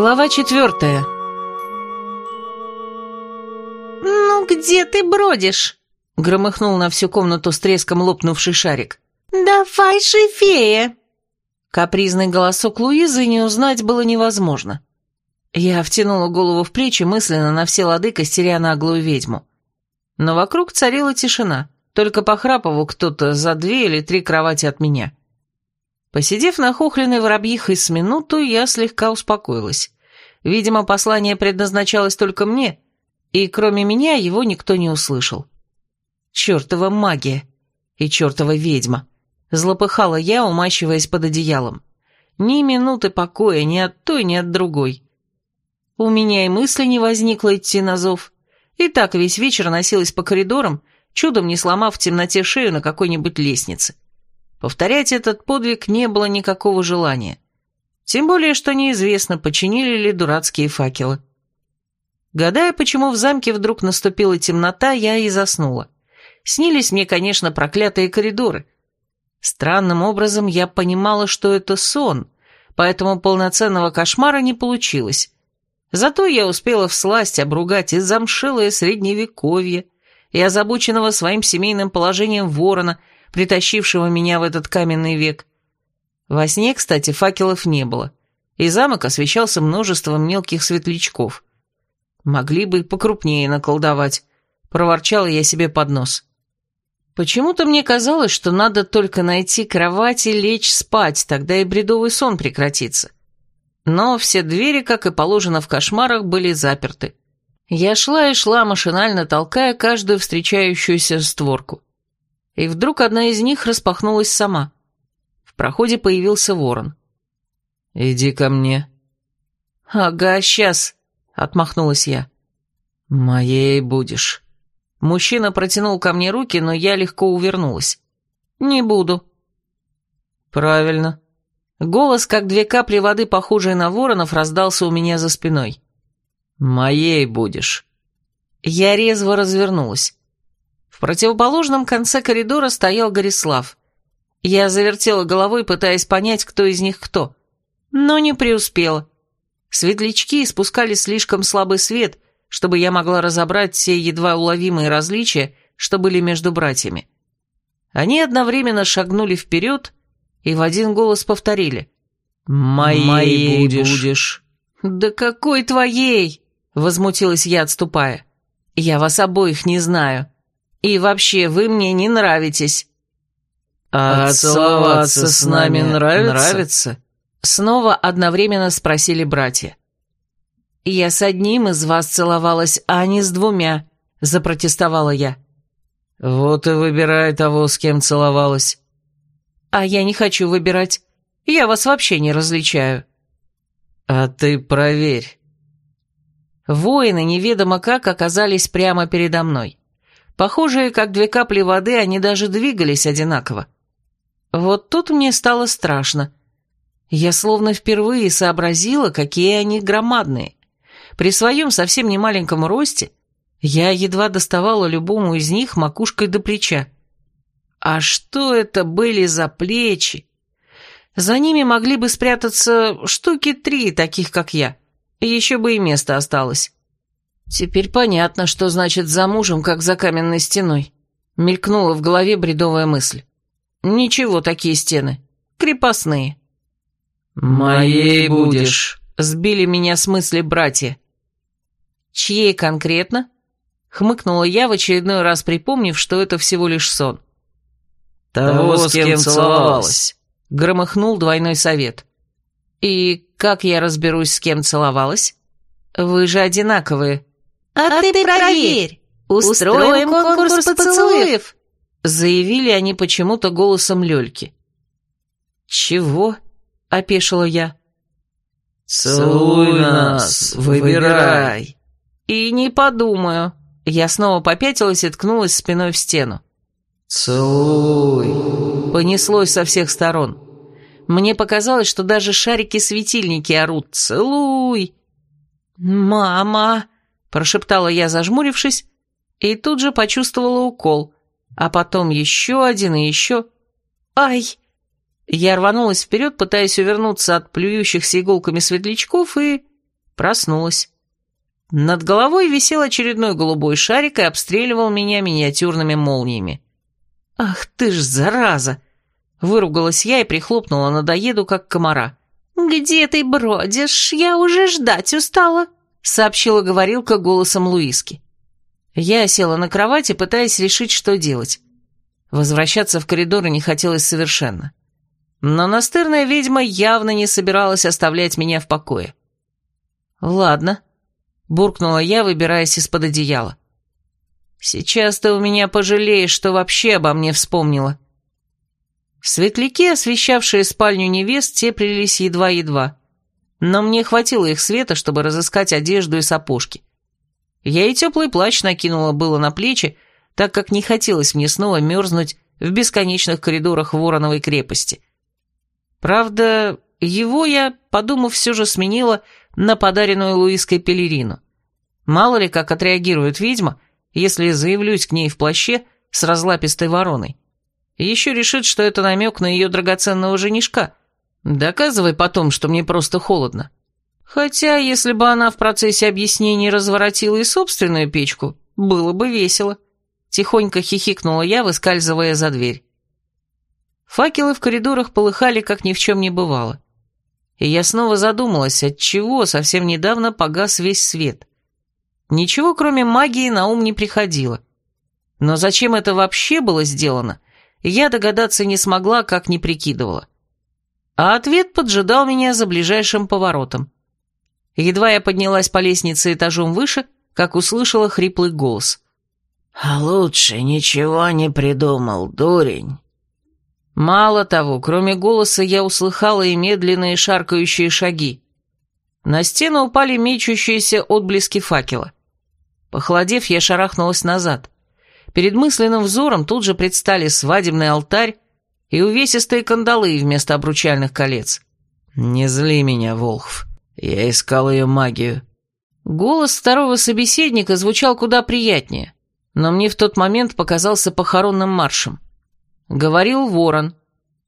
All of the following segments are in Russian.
Глава четвертая. «Ну где ты бродишь?» — громыхнул на всю комнату с треском лопнувший шарик. «Давай живее!» Капризный голосок Луизы не узнать было невозможно. Я втянула голову в плечи мысленно на все лады костеря наглую ведьму. Но вокруг царила тишина, только похрапывал кто-то за две или три кровати от меня. Посидев на хухленной воробьихой с минуту, я слегка успокоилась. Видимо, послание предназначалось только мне, и кроме меня его никто не услышал. Чертова магия и чертова ведьма. Злопыхала я, умащиваясь под одеялом. Ни минуты покоя ни от той, ни от другой. У меня и мысли не возникло идти на зов. И так весь вечер носилась по коридорам, чудом не сломав в темноте шею на какой-нибудь лестнице. Повторять этот подвиг не было никакого желания. Тем более, что неизвестно, починили ли дурацкие факелы. Гадая, почему в замке вдруг наступила темнота, я и заснула. Снились мне, конечно, проклятые коридоры. Странным образом я понимала, что это сон, поэтому полноценного кошмара не получилось. Зато я успела всласть обругать и замшилое средневековье, и озабоченного своим семейным положением ворона, притащившего меня в этот каменный век. Во сне, кстати, факелов не было, и замок освещался множеством мелких светлячков. Могли бы и покрупнее наколдовать, проворчала я себе под нос. Почему-то мне казалось, что надо только найти кровать и лечь спать, тогда и бредовый сон прекратится. Но все двери, как и положено в кошмарах, были заперты. Я шла и шла, машинально толкая каждую встречающуюся створку. И вдруг одна из них распахнулась сама. В проходе появился ворон. «Иди ко мне». «Ага, сейчас», — отмахнулась я. «Моей будешь». Мужчина протянул ко мне руки, но я легко увернулась. «Не буду». «Правильно». Голос, как две капли воды, похожие на воронов, раздался у меня за спиной. «Моей будешь». Я резво развернулась. В противоположном конце коридора стоял Горислав. Я завертела головой, пытаясь понять, кто из них кто. Но не преуспела. Светлячки испускали слишком слабый свет, чтобы я могла разобрать все едва уловимые различия, что были между братьями. Они одновременно шагнули вперед и в один голос повторили. «Моей, Моей будешь. будешь». «Да какой твоей?» — возмутилась я, отступая. «Я вас обоих не знаю. И вообще, вы мне не нравитесь». «А целоваться с нами нравится?» «Нравится?» Снова одновременно спросили братья. «Я с одним из вас целовалась, а не с двумя», — запротестовала я. «Вот и выбирай того, с кем целовалась». «А я не хочу выбирать. Я вас вообще не различаю». «А ты проверь». Воины неведомо как оказались прямо передо мной. Похожие, как две капли воды, они даже двигались одинаково. Вот тут мне стало страшно. Я словно впервые сообразила, какие они громадные. При своем совсем немаленьком росте я едва доставала любому из них макушкой до плеча. А что это были за плечи? За ними могли бы спрятаться штуки три, таких как я. Еще бы и место осталось. Теперь понятно, что значит за мужем, как за каменной стеной. Мелькнула в голове бредовая мысль. Ничего, такие стены. Крепостные. «Моей будешь», — сбили меня с мысли братья. «Чьей конкретно?» — хмыкнула я в очередной раз, припомнив, что это всего лишь сон. «Того, с кем целовалась», — громыхнул двойной совет. «И как я разберусь, с кем целовалась? Вы же одинаковые». «А, ты проверь! Устроим конкурс поцелуев!» Заявили они почему-то голосом Лёльки. «Чего?» — опешила я. «Целуй нас, выбирай!» «И не подумаю». Я снова попятилась и ткнулась спиной в стену. «Целуй!» Понеслось со всех сторон. Мне показалось, что даже шарики-светильники орут «Целуй!» «Мама!» – прошептала я, зажмурившись, и тут же почувствовала укол, а потом еще один и еще. «Ай!» Я рванулась вперед, пытаясь увернуться от плюющихся иголками светлячков, и Проснулась. Над головой висел очередной голубой шарик и обстреливал меня миниатюрными молниями. «Ах ты ж, зараза!» Выругалась я и прихлопнула надоеду, как комара. «Где ты бродишь? Я уже ждать устала», — сообщила говорилка голосом Луиски. Я села на кровати, пытаясь решить, что делать. Возвращаться в коридоры не хотелось совершенно. Но настырная ведьма явно не собиралась оставлять меня в покое. «Ладно», — буркнула я, выбираясь из-под одеяла. «Сейчас ты у меня пожалеешь, что вообще обо мне вспомнила». Светляки, освещавшие спальню невест, теплились едва-едва. Но мне хватило их света, чтобы разыскать одежду и сапожки. Я и теплый плащ накинула было на плечи, так как не хотелось мне снова мерзнуть в бесконечных коридорах Вороновой крепости. Правда, его я, подумав, все же сменила на подаренную Луиской пелерину. Мало ли, как отреагирует ведьма, если заявлюсь к ней в плаще с разлапистой вороной. Еще решит, что это намек на ее драгоценного женишка. Доказывай потом, что мне просто холодно. Хотя, если бы она в процессе объяснений разворотила и собственную печку, было бы весело. Тихонько хихикнула я, выскальзывая за дверь. Факелы в коридорах полыхали, как ни в чем не бывало. И я снова задумалась, от чего совсем недавно погас весь свет. Ничего, кроме магии, на ум не приходило. Но зачем это вообще было сделано, я догадаться не смогла, как не прикидывала. А ответ поджидал меня за ближайшим поворотом. Едва я поднялась по лестнице этажом выше, как услышала хриплый голос. «А лучше ничего не придумал, дурень». Мало того, кроме голоса я услыхала и медленные шаркающие шаги. На стену упали мечущиеся отблески факела. Похолодев, я шарахнулась назад. Перед мысленным взором тут же предстали свадебный алтарь и увесистые кандалы вместо обручальных колец. «Не зли меня, Волхв. Я искал ее магию». Голос второго собеседника звучал куда приятнее, но мне в тот момент показался похоронным маршем. Говорил Ворон.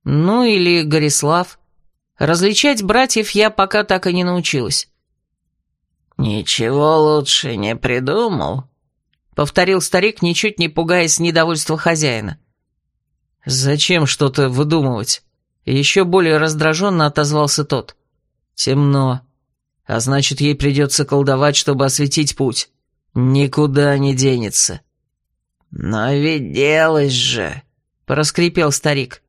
Ну или Горислав. Различать братьев я пока так и не научилась. «Ничего лучше не придумал», — повторил старик, ничуть не пугаясь недовольства хозяина. «Зачем что-то выдумывать?» Еще более раздраженно отозвался тот. «Темно. А значит, ей придется колдовать, чтобы осветить путь. Никуда не денется». «Но ведь делась же», — проскрипел старик.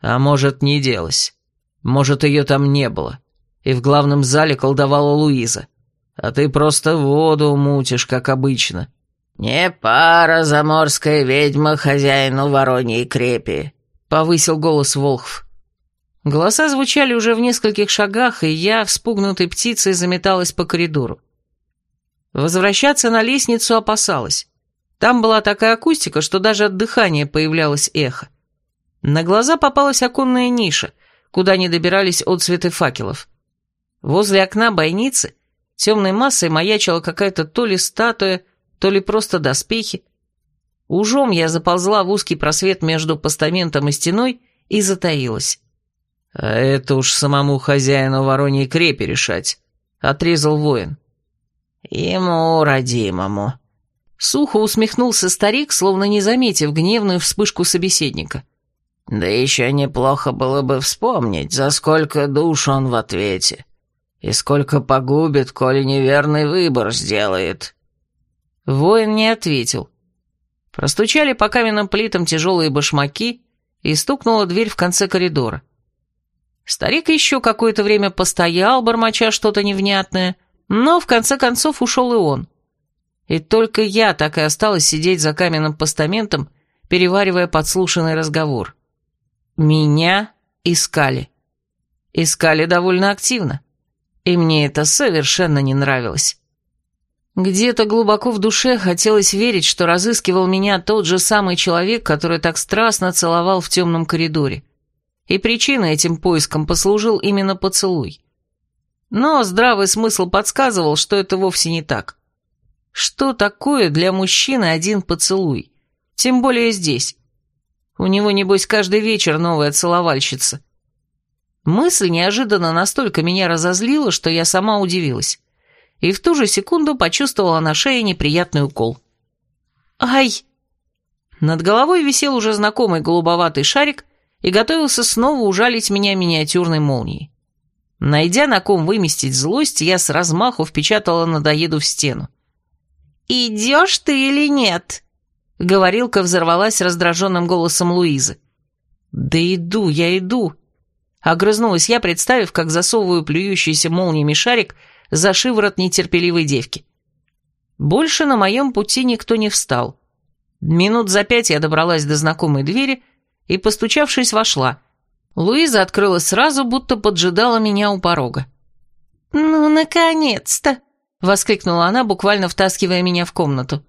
«А может, не делась. Может, ее там не было. И в главном зале колдовала Луиза. А ты просто воду мутишь, как обычно». «Не пара заморская ведьма хозяину Вороньей крепи», — повысил голос Волхв. Голоса звучали уже в нескольких шагах, и я, вспугнутой птицей, заметалась по коридору. Возвращаться на лестницу опасалась. Там была такая акустика, что даже от дыхания появлялось эхо. На глаза попалась оконная ниша, куда не добирались отцветы факелов. Возле окна бойницы темной массой маячила какая-то то ли статуя, то ли просто доспехи. Ужом я заползла в узкий просвет между постаментом и стеной и затаилась. «А это уж самому хозяину Вороньей крепи решать», — отрезал воин. «Ему, родимому». Сухо усмехнулся старик, словно не заметив гневную вспышку собеседника. «Да еще неплохо было бы вспомнить, за сколько душ он в ответе, и сколько погубит, коли неверный выбор сделает». Воин не ответил. Простучали по каменным плитам тяжелые башмаки, и стукнула дверь в конце коридора. Старик еще какое-то время постоял, бормоча что-то невнятное, но в конце концов ушел и он. И только я так и осталась сидеть за каменным постаментом, переваривая подслушанный разговор. Меня искали. Искали довольно активно. И мне это совершенно не нравилось. Где-то глубоко в душе хотелось верить, что разыскивал меня тот же самый человек, который так страстно целовал в темном коридоре. И причиной этим поискам послужил именно поцелуй. Но здравый смысл подсказывал, что это вовсе не так. Что такое для мужчины один поцелуй? Тем более здесь. У него, небось, каждый вечер новая целовальщица. Мысль неожиданно настолько меня разозлила, что я сама удивилась. И в ту же секунду почувствовала на шее неприятный укол. «Ай!» Над головой висел уже знакомый голубоватый шарик и готовился снова ужалить меня миниатюрной молнией. Найдя на ком выместить злость, я с размаху впечатала надоеду в стену. «Идешь ты или нет?» Говорилка взорвалась раздраженным голосом Луизы. «Да иду, я иду!» Огрызнулась я, представив, как засовываю плюющийся молниями шарик за шиворот нетерпеливой девки. Больше на моем пути никто не встал. Минут за пять я добралась до знакомой двери и, постучавшись, вошла. Луиза открыла сразу, будто поджидала меня у порога. «Ну, наконец-то!» — воскликнула она, буквально втаскивая меня в комнату.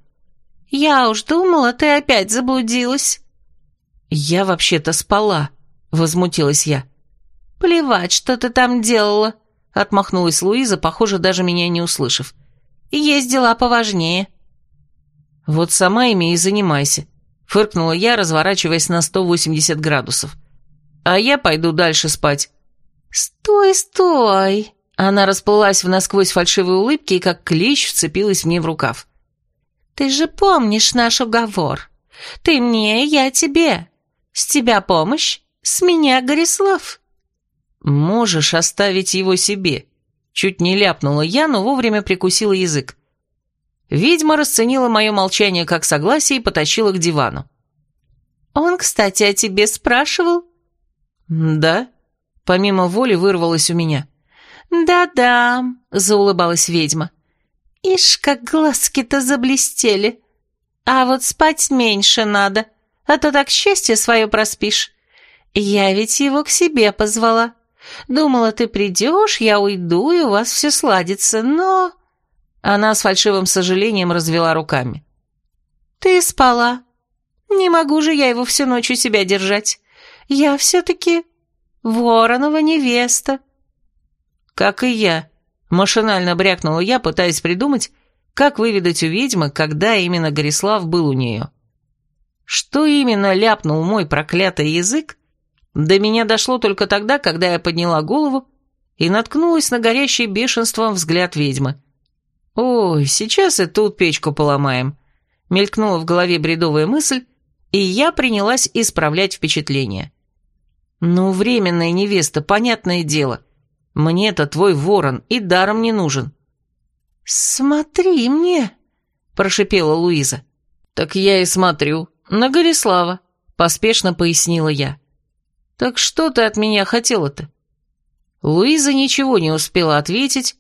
«Я уж думала, ты опять заблудилась». «Я вообще-то спала», — возмутилась я. «Плевать, что ты там делала», — отмахнулась Луиза, похоже, даже меня не услышав. «Есть дела поважнее». «Вот сама ими и занимайся», — фыркнула я, разворачиваясь на 180 градусов. «А я пойду дальше спать». «Стой, стой!» Она расплылась в насквозь фальшивой улыбке и как клещ вцепилась мне в рукав. «Ты же помнишь наш уговор. Ты мне, я тебе. С тебя помощь, с меня Горислав». «Можешь оставить его себе», — чуть не ляпнула я, но вовремя прикусила язык. Ведьма расценила мое молчание как согласие и потащила к дивану. «Он, кстати, о тебе спрашивал?» «Да?» Помимо воли вырвалось у меня. «Да-да», — заулыбалась ведьма. «Ишь, как глазки-то заблестели. А вот спать меньше надо, а то так счастье свое проспишь. Я ведь его к себе позвала. Думала, ты придешь, я уйду, и у вас все сладится, но...» Она с фальшивым сожалением развела руками. «Ты спала. Не могу же я его всю ночь у себя держать. Я все-таки Воронова невеста». «Как и я», — машинально брякнула я, пытаясь придумать, как выведать у ведьмы, когда именно Горислав был у нее. Что именно ляпнул мой проклятый язык, до меня дошло только тогда, когда я подняла голову и наткнулась на горящий бешенством взгляд ведьмы. «Ой, сейчас и тут печку поломаем», — мелькнула в голове бредовая мысль, и я принялась исправлять впечатление. «Ну, временная невеста, понятное дело. Мне-то твой ворон и даром не нужен». «Смотри мне», — прошипела Луиза. «Так я и смотрю. На Горислава», — поспешно пояснила я. «Так что ты от меня хотела-то?» Луиза ничего не успела ответить,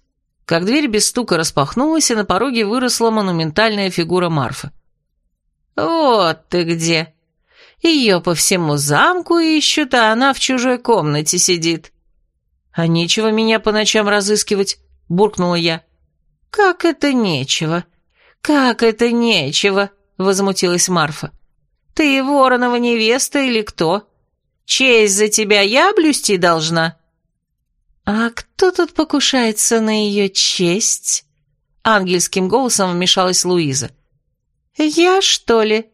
как дверь без стука распахнулась, и на пороге выросла монументальная фигура Марфы. «Вот ты где! Ее по всему замку ищут, а она в чужой комнате сидит». «А нечего меня по ночам разыскивать», — буркнула я. «Как это нечего? Как это нечего?» — возмутилась Марфа. «Ты Воронова невеста или кто? Честь за тебя я блюсти должна?» «А кто тут покушается на ее честь?» Ангельским голосом вмешалась Луиза. «Я, что ли?»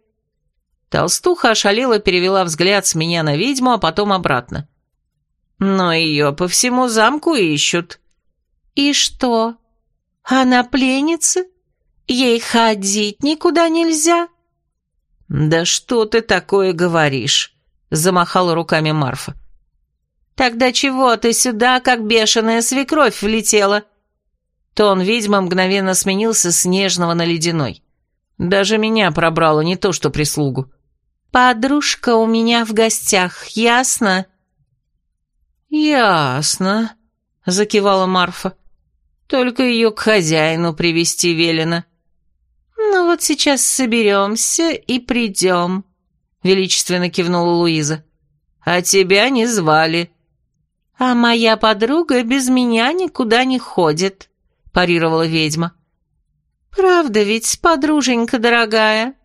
Толстуха ошалела перевела взгляд с меня на ведьму, а потом обратно. «Но ее по всему замку ищут». «И что? Она пленница? Ей ходить никуда нельзя?» «Да что ты такое говоришь?» — замахала руками Марфа. «Тогда чего ты сюда, как бешеная свекровь, влетела?» Тон ведьмы мгновенно сменился с нежного на ледяной. Даже меня пробрало, не то что прислугу. «Подружка у меня в гостях, ясно?» «Ясно», — закивала Марфа. «Только ее к хозяину привести велено». «Ну вот сейчас соберемся и придем», — величественно кивнула Луиза. «А тебя не звали», «А моя подруга без меня никуда не ходит», – парировала ведьма. «Правда ведь, подруженька дорогая?»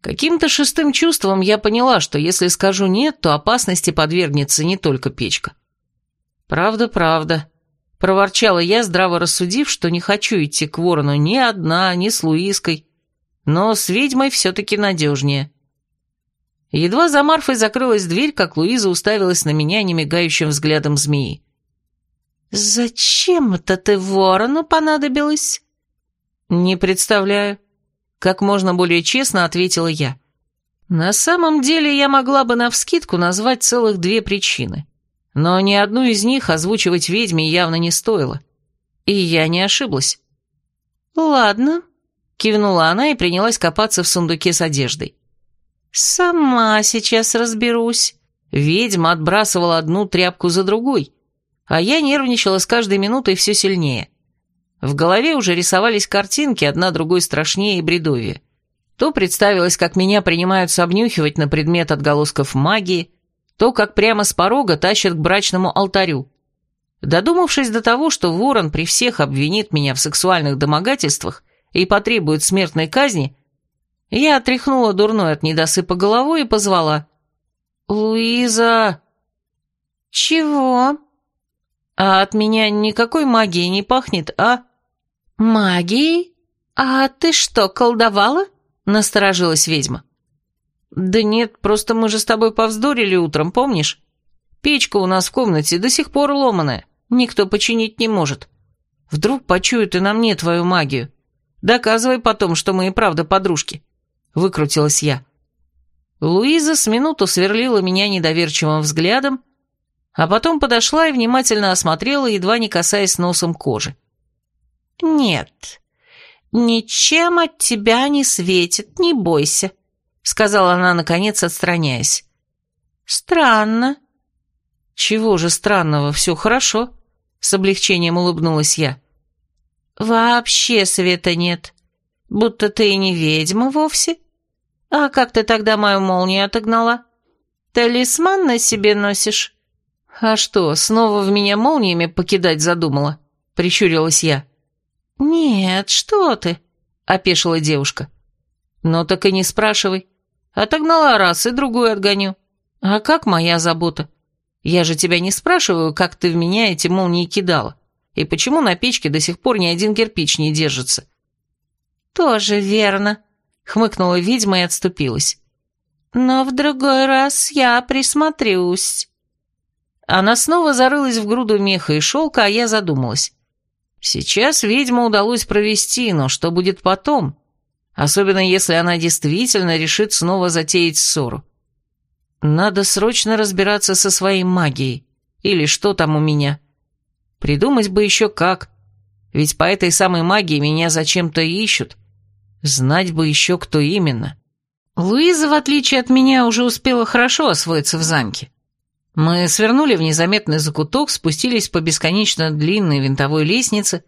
Каким-то шестым чувством я поняла, что если скажу «нет», то опасности подвергнется не только печка. «Правда, правда», — проворчала я, здраво рассудив, что не хочу идти к ворону ни одна, ни с Луиской, но с ведьмой все-таки надежнее. Едва за Марфой закрылась дверь, как Луиза уставилась на меня немигающим взглядом змеи. «Зачем это ты ворону понадобилось?» «Не представляю», — как можно более честно ответила я. На самом деле я могла бы навскидку назвать целых две причины, но ни одну из них озвучивать ведьме явно не стоило. И я не ошиблась. «Ладно», — кивнула она и принялась копаться в сундуке с одеждой. «Сама сейчас разберусь». Ведьма отбрасывала одну тряпку за другой, а я нервничала с каждой минутой все сильнее. В голове уже рисовались картинки, одна другой страшнее и бредовее. То представилось, как меня принимаются обнюхивать на предмет отголосков магии, то как прямо с порога тащат к брачному алтарю. Додумавшись до того, что ворон при всех обвинит меня в сексуальных домогательствах и потребует смертной казни, я отряхнула дурной от недосыпа головой и позвала. «Луиза!» «Чего?» «А от меня никакой магии не пахнет, а?» «Магией? А ты что, колдовала?» Насторожилась ведьма. «Да нет, просто мы же с тобой повздорили утром, помнишь? Печка у нас в комнате до сих пор ломаная, никто починить не может. Вдруг почуют и на мне твою магию. Доказывай потом, что мы и правда подружки». Выкрутилась я. Луиза с минуту сверлила меня недоверчивым взглядом, а потом подошла и внимательно осмотрела, едва не касаясь носом кожи. «Нет, «Ничем от тебя не светит, не бойся», — сказала она, наконец, отстраняясь. «Странно». «Чего же странного, все хорошо», — с облегчением улыбнулась я. «Вообще света нет, будто ты и не ведьма вовсе. А как ты тогда мою молнию отогнала? Талисман на себе носишь?» «А что, снова в меня молниями покидать задумала?» — прищурилась я. «Нет, что ты?» — опешила девушка. «Ну так и не спрашивай. Отогнала раз и другую отгоню. А как моя забота? Я же тебя не спрашиваю, как ты в меня эти молнии кидала, и почему на печке до сих пор ни один кирпич не держится». «Тоже верно», — хмыкнула ведьма и отступилась. «Но в другой раз я присмотрюсь». Она снова зарылась в груду меха и шелка, а я задумалась. Сейчас ведьму удалось провести, но что будет потом? Особенно если она действительно решит снова затеять ссору. Надо срочно разбираться со своей магией. Или что там у меня. Придумать бы еще как. Ведь по этой самой магии меня зачем-то ищут. Знать бы еще, кто именно. Луиза, в отличие от меня, уже успела хорошо освоиться в замке. Мы свернули в незаметный закуток, спустились по бесконечно длинной винтовой лестнице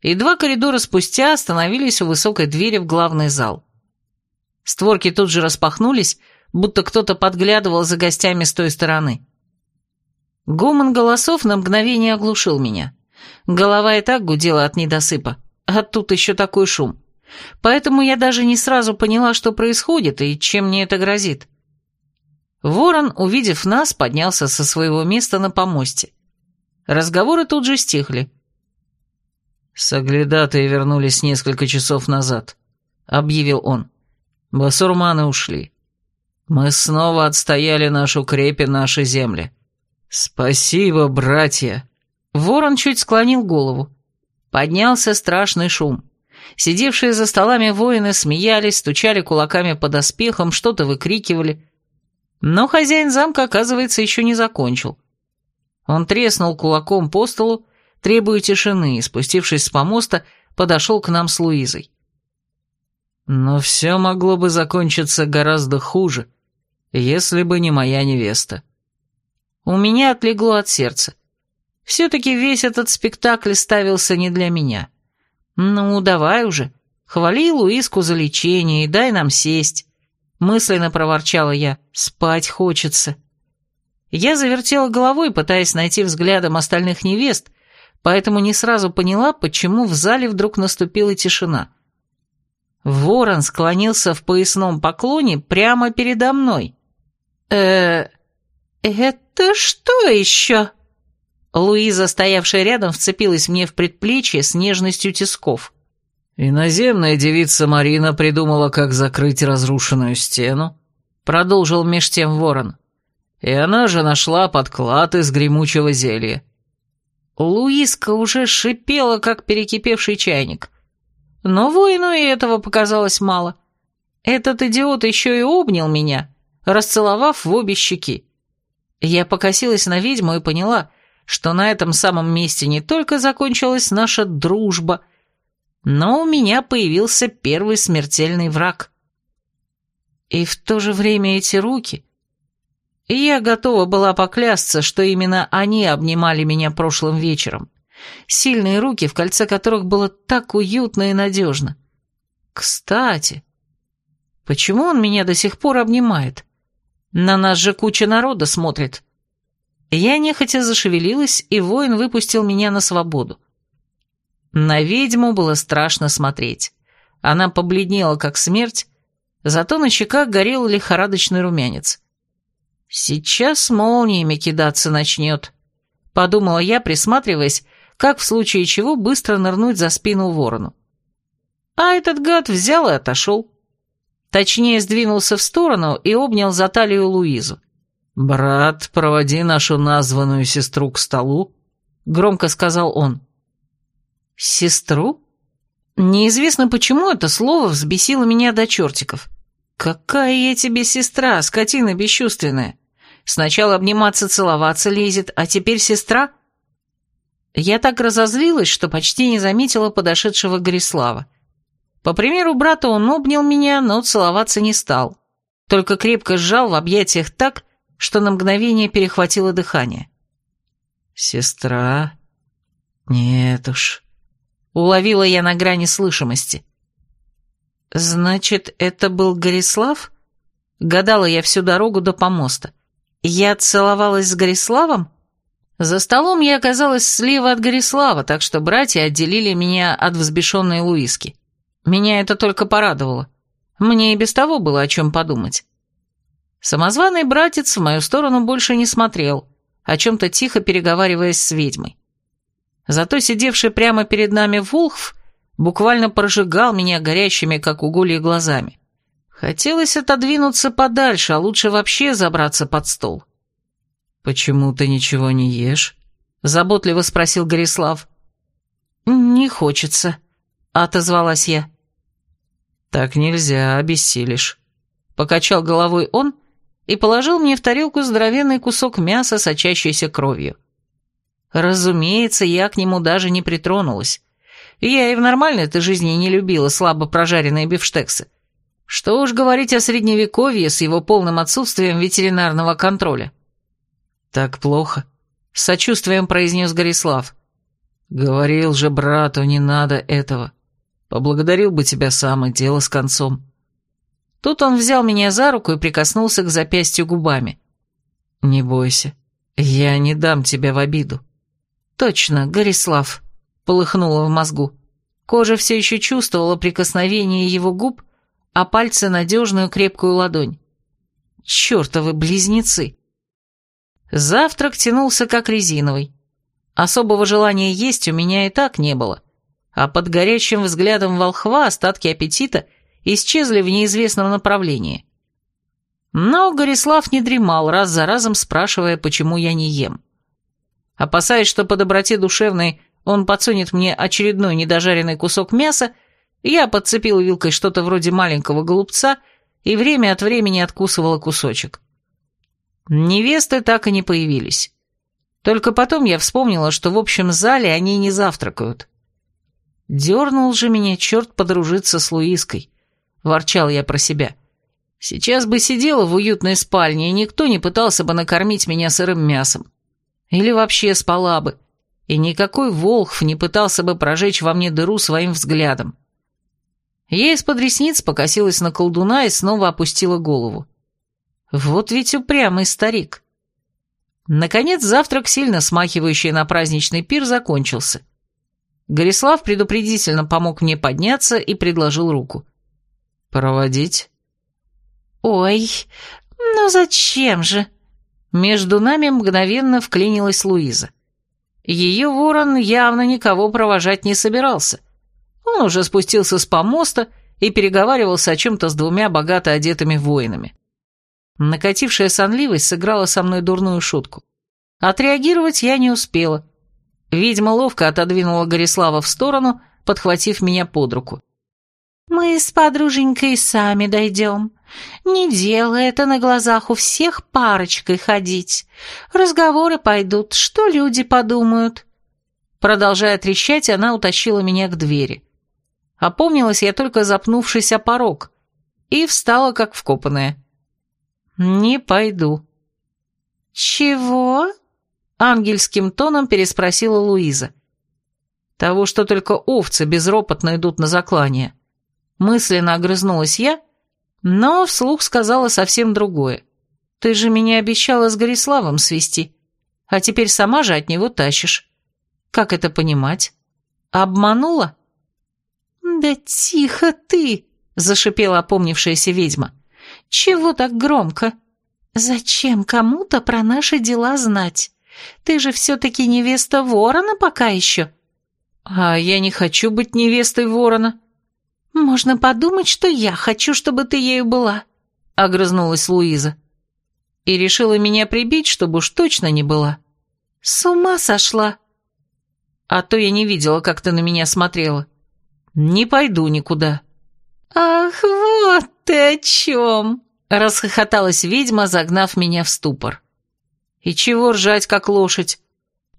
и два коридора спустя остановились у высокой двери в главный зал. Створки тут же распахнулись, будто кто-то подглядывал за гостями с той стороны. Гомон голосов на мгновение оглушил меня. Голова и так гудела от недосыпа, а тут еще такой шум. Поэтому я даже не сразу поняла, что происходит и чем мне это грозит. Ворон, увидев нас, поднялся со своего места на помосте. Разговоры тут же стихли. «Соглядатые вернулись несколько часов назад», — объявил он. «Басурманы ушли. Мы снова отстояли нашу крепи, наши земли. Спасибо, братья!» Ворон чуть склонил голову. Поднялся страшный шум. Сидевшие за столами воины смеялись, стучали кулаками по доспехам, что-то выкрикивали, но хозяин замка, оказывается, еще не закончил. Он треснул кулаком по столу, требуя тишины, и, спустившись с помоста, подошел к нам с Луизой. Но все могло бы закончиться гораздо хуже, если бы не моя невеста. У меня отлегло от сердца. Все-таки весь этот спектакль ставился не для меня. Ну, давай уже, хвали Луизку за лечение и дай нам сесть. Мысленно проворчала я. Спать хочется. Я завертела головой, пытаясь найти взглядом остальных невест, поэтому не сразу поняла, почему в зале вдруг наступила тишина. Ворон склонился в поясном поклоне прямо передо мной. э это что еще?» Луиза, стоявшая рядом, вцепилась мне в предплечье с нежностью тисков. «Иноземная девица Марина придумала, как закрыть разрушенную стену», — продолжил меж тем ворон. «И она же нашла подклад из гремучего зелья». Луиска уже шипела, как перекипевший чайник. Но воину и этого показалось мало. Этот идиот еще и обнял меня, расцеловав в обе щеки. Я покосилась на ведьму и поняла, что на этом самом месте не только закончилась наша дружба, но у меня появился первый смертельный враг. И в то же время эти руки... Я готова была поклясться, что именно они обнимали меня прошлым вечером. Сильные руки, в кольце которых было так уютно и надежно. Кстати, почему он меня до сих пор обнимает? На нас же куча народа смотрит. Я нехотя зашевелилась, и воин выпустил меня на свободу. На ведьму было страшно смотреть. Она побледнела, как смерть, зато на щеках горел лихорадочный румянец. «Сейчас молниями кидаться начнет», — подумала я, присматриваясь, как в случае чего быстро нырнуть за спину ворону. А этот гад взял и отошел. Точнее, сдвинулся в сторону и обнял за талию Луизу. «Брат, проводи нашу названную сестру к столу», — громко сказал он. «Сестру?» Неизвестно, почему это слово взбесило меня до чертиков. «Какая я тебе сестра, скотина бесчувственная! Сначала обниматься, целоваться лезет, а теперь сестра?» Я так разозлилась, что почти не заметила подошедшего Горислава. По примеру брата он обнял меня, но целоваться не стал. Только крепко сжал в объятиях так, что на мгновение перехватило дыхание. «Сестра? Нет уж. Уловила я на грани слышимости. «Значит, это был Горислав?» Гадала я всю дорогу до помоста. «Я целовалась с Гориславом?» За столом я оказалась слева от Горислава, так что братья отделили меня от взбешенной Луиски. Меня это только порадовало. Мне и без того было о чем подумать. Самозваный братец в мою сторону больше не смотрел, о чем-то тихо переговариваясь с ведьмой. Зато сидевший прямо перед нами Вулхв буквально прожигал меня горящими, как уголья, глазами. Хотелось отодвинуться подальше, а лучше вообще забраться под стол. «Почему ты ничего не ешь?» — заботливо спросил Горислав. «Не хочется», — отозвалась я. «Так нельзя, обессилишь», — покачал головой он и положил мне в тарелку здоровенный кусок мяса, сочащийся кровью. Разумеется, я к нему даже не притронулась. Я и в нормальной-то жизни не любила слабо прожаренные бифштексы. Что уж говорить о средневековье с его полным отсутствием ветеринарного контроля. «Так плохо», — с сочувствием произнес Горислав. «Говорил же брату, не надо этого. Поблагодарил бы тебя сам, и дело с концом». Тут он взял меня за руку и прикоснулся к запястью губами. «Не бойся, я не дам тебя в обиду». «Точно, Горислав», — полыхнуло в мозгу. Кожа все еще чувствовала прикосновение его губ, а пальцы надежную крепкую ладонь. «Чертовы близнецы!» Завтрак тянулся как резиновый. Особого желания есть у меня и так не было, а под горячим взглядом волхва остатки аппетита исчезли в неизвестном направлении. Но Горислав не дремал, раз за разом спрашивая, почему я не ем. Опасаясь, что по доброте душевной он подсунет мне очередной недожаренный кусок мяса, я подцепил вилкой что-то вроде маленького голубца и время от времени откусывала кусочек. Невесты так и не появились. Только потом я вспомнила, что в общем зале они не завтракают. Дернул же меня черт подружиться с Луиской. Ворчал я про себя. Сейчас бы сидела в уютной спальне, и никто не пытался бы накормить меня сырым мясом. Или вообще спала бы, и никакой волхв не пытался бы прожечь во мне дыру своим взглядом. Я из-под ресниц покосилась на колдуна и снова опустила голову. Вот ведь упрямый старик. Наконец завтрак, сильно смахивающий на праздничный пир, закончился. Горислав предупредительно помог мне подняться и предложил руку. «Проводить?» «Ой, ну зачем же?» Между нами мгновенно вклинилась Луиза. Ее ворон явно никого провожать не собирался. Он уже спустился с помоста и переговаривался о чем-то с двумя богато одетыми воинами. Накатившая сонливость сыграла со мной дурную шутку. Отреагировать я не успела. Ведьма ловко отодвинула Горислава в сторону, подхватив меня под руку. «Мы с подруженькой сами дойдем. Не делай это на глазах у всех парочкой ходить. Разговоры пойдут, что люди подумают». Продолжая трещать, она утащила меня к двери. Опомнилась я только запнувшись о порог и встала как вкопанная. «Не пойду». «Чего?» — ангельским тоном переспросила Луиза. «Того, что только овцы безропотно идут на заклание». Мысленно огрызнулась я, но вслух сказала совсем другое. «Ты же меня обещала с Гориславом свести, а теперь сама же от него тащишь. Как это понимать? Обманула?» «Да тихо ты!» — зашипела опомнившаяся ведьма. «Чего так громко? Зачем кому-то про наши дела знать? Ты же все-таки невеста ворона пока еще». «А я не хочу быть невестой ворона». «Можно подумать, что я хочу, чтобы ты ею была», — огрызнулась Луиза. «И решила меня прибить, чтобы уж точно не была». «С ума сошла!» «А то я не видела, как ты на меня смотрела. Не пойду никуда». «Ах, вот ты о чем!» — расхохоталась ведьма, загнав меня в ступор. «И чего ржать, как лошадь?»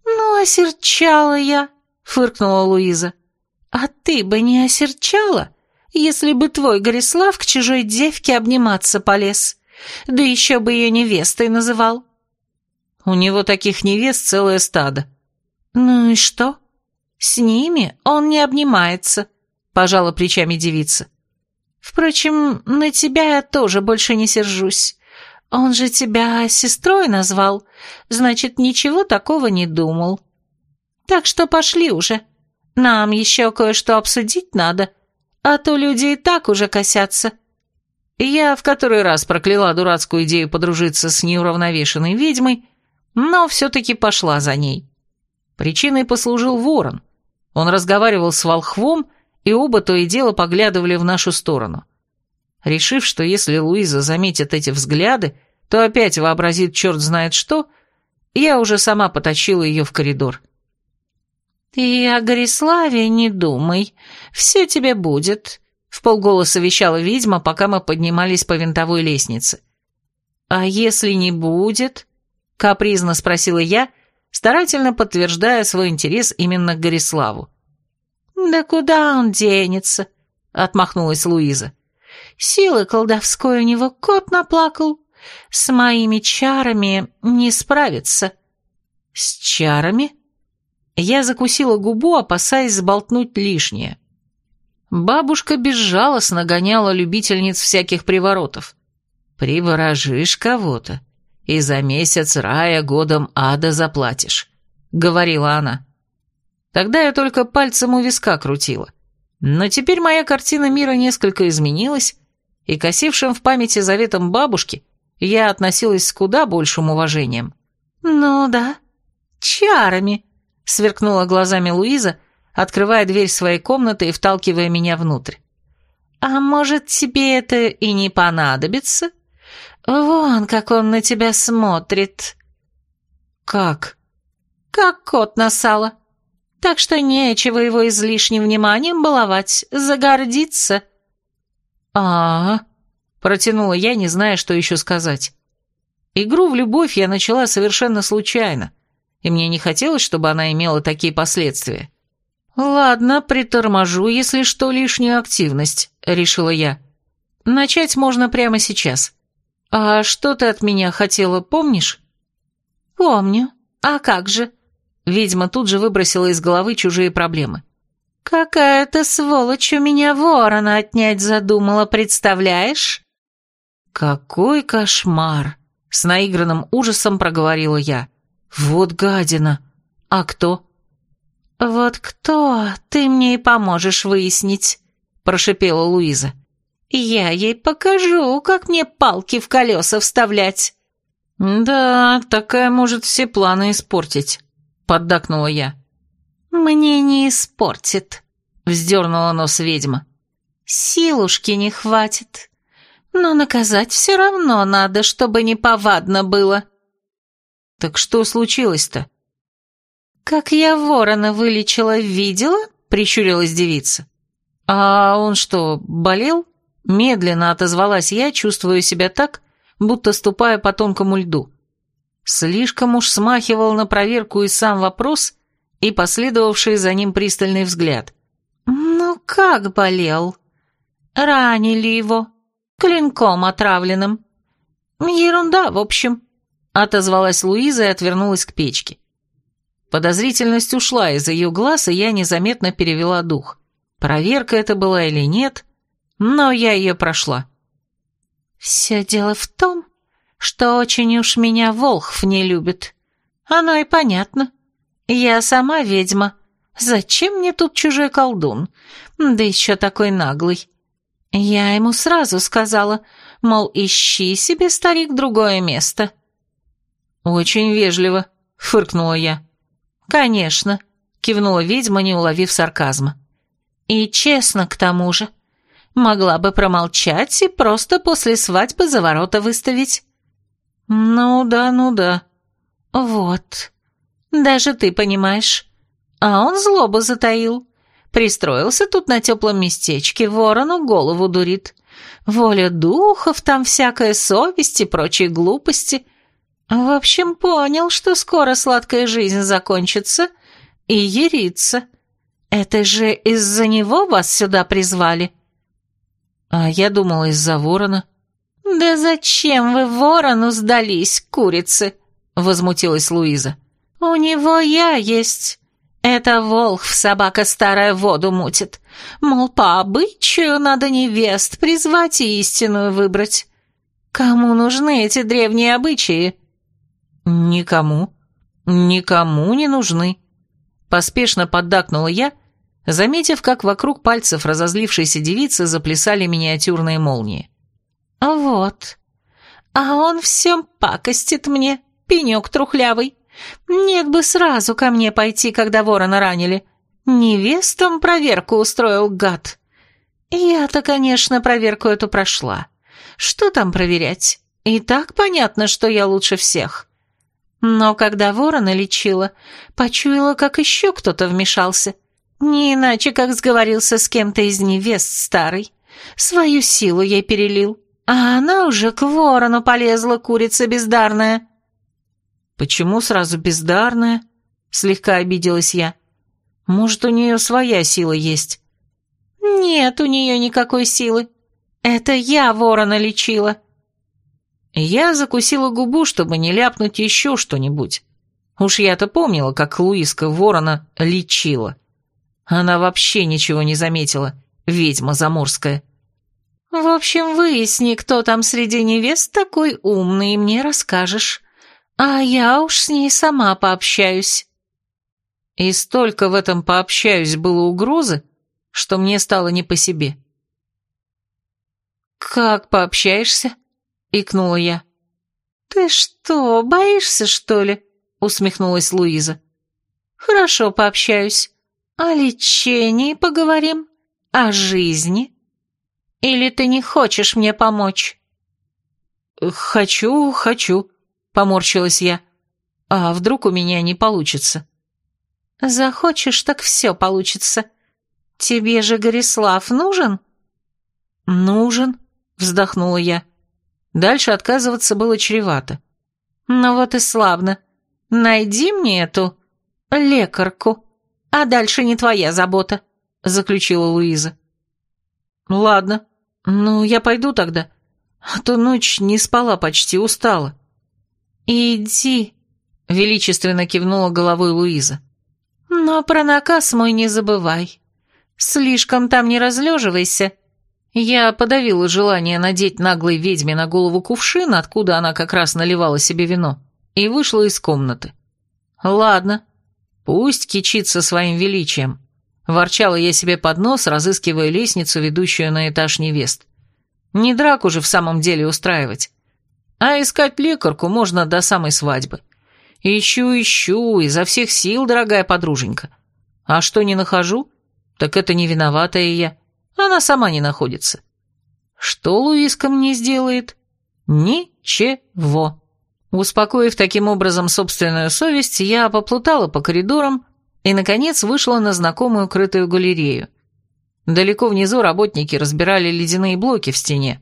«Ну, осерчала я», — фыркнула Луиза. «А ты бы не осерчала, если бы твой Горислав к чужой девке обниматься полез, да еще бы ее невестой называл». «У него таких невест целое стадо». «Ну и что? С ними он не обнимается», — пожала плечами девица. Впрочем, на тебя я тоже больше не сержусь. Он же тебя сестрой назвал, значит, ничего такого не думал. Так что пошли уже. Нам еще кое-что обсудить надо, а то люди и так уже косятся». Я в который раз прокляла дурацкую идею подружиться с неуравновешенной ведьмой, но все-таки пошла за ней. Причиной послужил ворон. Он разговаривал с волхвом, и оба то и дело поглядывали в нашу сторону. Решив, что если Луиза заметит эти взгляды, то опять вообразит черт знает что, я уже сама потащила ее в коридор. «Ты о Гориславе не думай, все тебе будет», — в полголоса вещала ведьма, пока мы поднимались по винтовой лестнице. «А если не будет?» — капризно спросила я, старательно подтверждая свой интерес именно к Гориславу. «Да куда он денется?» — отмахнулась Луиза. «Силы колдовской у него кот наплакал. С моими чарами не справится». «С чарами?» Я закусила губу, опасаясь сболтнуть лишнее. Бабушка безжалостно гоняла любительниц всяких приворотов. «Приворожишь кого-то, и за месяц рая годом ада заплатишь», — говорила она. Тогда я только пальцем у виска крутила. Но теперь моя картина мира несколько изменилась, и косившим в памяти заветом бабушки я относилась с куда большим уважением. «Ну да, чарами», — сверкнула глазами Луиза, открывая дверь своей комнаты и вталкивая меня внутрь. «А может, тебе это и не понадобится? Вон, как он на тебя смотрит». «Как?» «Как кот на сало так что нечего его излишним вниманием баловать, загордиться». «А-а-а», протянула я, не зная, что еще сказать. Игру в любовь я начала совершенно случайно, и мне не хотелось, чтобы она имела такие последствия. «Ладно, приторможу, если что, лишнюю активность», — решила я. «Начать можно прямо сейчас. А что ты от меня хотела, помнишь?» «Помню. А как же?» Ведьма тут же выбросила из головы чужие проблемы. «Какая-то сволочь у меня ворона отнять задумала, представляешь?» «Какой кошмар!» — с наигранным ужасом проговорила я. «Вот гадина! А кто?» «Вот кто, ты мне и поможешь выяснить», — прошипела Луиза. «Я ей покажу, как мне палки в колеса вставлять». «Да, такая может все планы испортить» поддакнула я. «Мне не испортит», — вздернула нос ведьма. «Силушки не хватит. Но наказать все равно надо, чтобы не повадно было». «Так что случилось-то?» «Как я ворона вылечила, видела?» — прищурилась девица. «А он что, болел?» Медленно отозвалась я, чувствуя себя так, будто ступая по тонкому льду. Слишком уж смахивал на проверку и сам вопрос, и последовавший за ним пристальный взгляд. «Ну как болел? Ранили его, клинком отравленным. Ерунда, в общем», — отозвалась Луиза и отвернулась к печке. Подозрительность ушла из ее глаз, и я незаметно перевела дух. Проверка это была или нет, но я ее прошла. «Все дело в том, что очень уж меня Волхв не любит. Оно и понятно. Я сама ведьма. Зачем мне тут чужой колдун? Да еще такой наглый. Я ему сразу сказала, мол, ищи себе, старик, другое место». «Очень вежливо», — фыркнула я. «Конечно», — кивнула ведьма, не уловив сарказма. «И честно к тому же. Могла бы промолчать и просто после свадьбы за ворота выставить». «Ну да, ну да». «Вот. Даже ты понимаешь. А он злобу затаил. Пристроился тут на теплом местечке, ворону голову дурит. Воля духов, там всякая совесть и прочие глупости. В общем, понял, что скоро сладкая жизнь закончится, и ерится. Это же из-за него вас сюда призвали?» «А я думала, из-за ворона». «Да зачем вы ворону сдались, курицы?» — возмутилась Луиза. «У него я есть. Это волх в собака старая воду мутит. Мол, по обычаю надо невест призвать и истинную выбрать. Кому нужны эти древние обычаи?» «Никому. Никому не нужны». Поспешно поддакнула я, заметив, как вокруг пальцев разозлившейся девицы заплясали миниатюрные молнии. «Вот. А он всем пакостит мне, пенек трухлявый. Нет бы сразу ко мне пойти, когда ворона ранили. Невестам проверку устроил гад. Я-то, конечно, проверку эту прошла. Что там проверять? И так понятно, что я лучше всех. Но когда ворона лечила, почуяла, как еще кто-то вмешался. Не иначе, как сговорился с кем-то из невест старой. Свою силу ей перелил. А она уже к ворону полезла, курица бездарная. «Почему сразу бездарная?» — слегка обиделась я. «Может, у нее своя сила есть?» «Нет у нее никакой силы. Это я ворона лечила». Я закусила губу, чтобы не ляпнуть еще что-нибудь. Уж я-то помнила, как Луиска ворона лечила. Она вообще ничего не заметила, ведьма заморская. «В общем, выясни, кто там среди невест такой умный, и мне расскажешь. А я уж с ней сама пообщаюсь». И столько в этом «пообщаюсь» было угрозы, что мне стало не по себе. «Как пообщаешься?» — икнула я. «Ты что, боишься, что ли?» — усмехнулась Луиза. «Хорошо, пообщаюсь. О лечении поговорим. О жизни. Или ты не хочешь мне помочь?» «Хочу, хочу», — поморщилась я. «А вдруг у меня не получится?» «Захочешь, так все получится. Тебе же Горислав нужен?» «Нужен», — вздохнула я. Дальше отказываться было чревато. «Ну вот и славно. Найди мне эту лекарку, а дальше не твоя забота», — заключила Луиза. «Ладно. Ну, я пойду тогда. А то ночь не спала почти, устала». «Иди», — величественно кивнула головой Луиза. «Но про наказ мой не забывай. Слишком там не разлеживайся я подавила желание надеть наглой ведьме на голову кувшин, откуда она как раз наливала себе вино, и вышла из комнаты. «Ладно, пусть кичится своим величием», — ворчала я себе под нос, разыскивая лестницу, ведущую на этаж невест. «Не драку же в самом деле устраивать, а искать лекарку можно до самой свадьбы. Ищу, ищу, изо всех сил, дорогая подруженька. А что не нахожу, так это не виноватая я». Она сама не находится. Что Луиска мне сделает? Ничего. Успокоив таким образом собственную совесть, я поплутала по коридорам и, наконец, вышла на знакомую крытую галерею. Далеко внизу работники разбирали ледяные блоки в стене.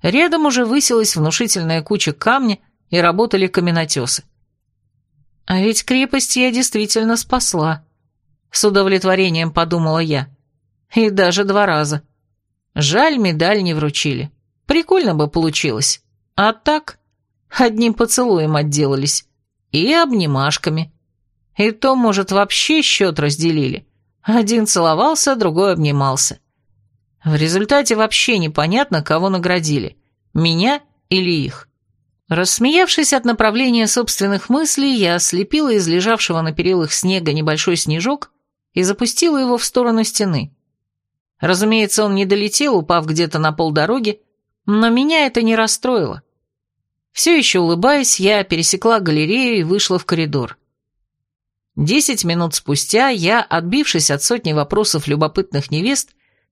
Рядом уже высилась внушительная куча камня и работали каменотесы. А ведь крепость я действительно спасла. С удовлетворением подумала я. И даже два раза. Жаль, медаль не вручили. Прикольно бы получилось. А так, одним поцелуем отделались. И обнимашками. И то, может, вообще счет разделили. Один целовался, другой обнимался. В результате вообще непонятно, кого наградили. Меня или их. Рассмеявшись от направления собственных мыслей, я ослепила из лежавшего на перилах снега небольшой снежок и запустила его в сторону стены. Разумеется, он не долетел, упав где-то на полдороги, но меня это не расстроило. Все еще улыбаясь, я пересекла галерею и вышла в коридор. Десять минут спустя я, отбившись от сотни вопросов любопытных невест,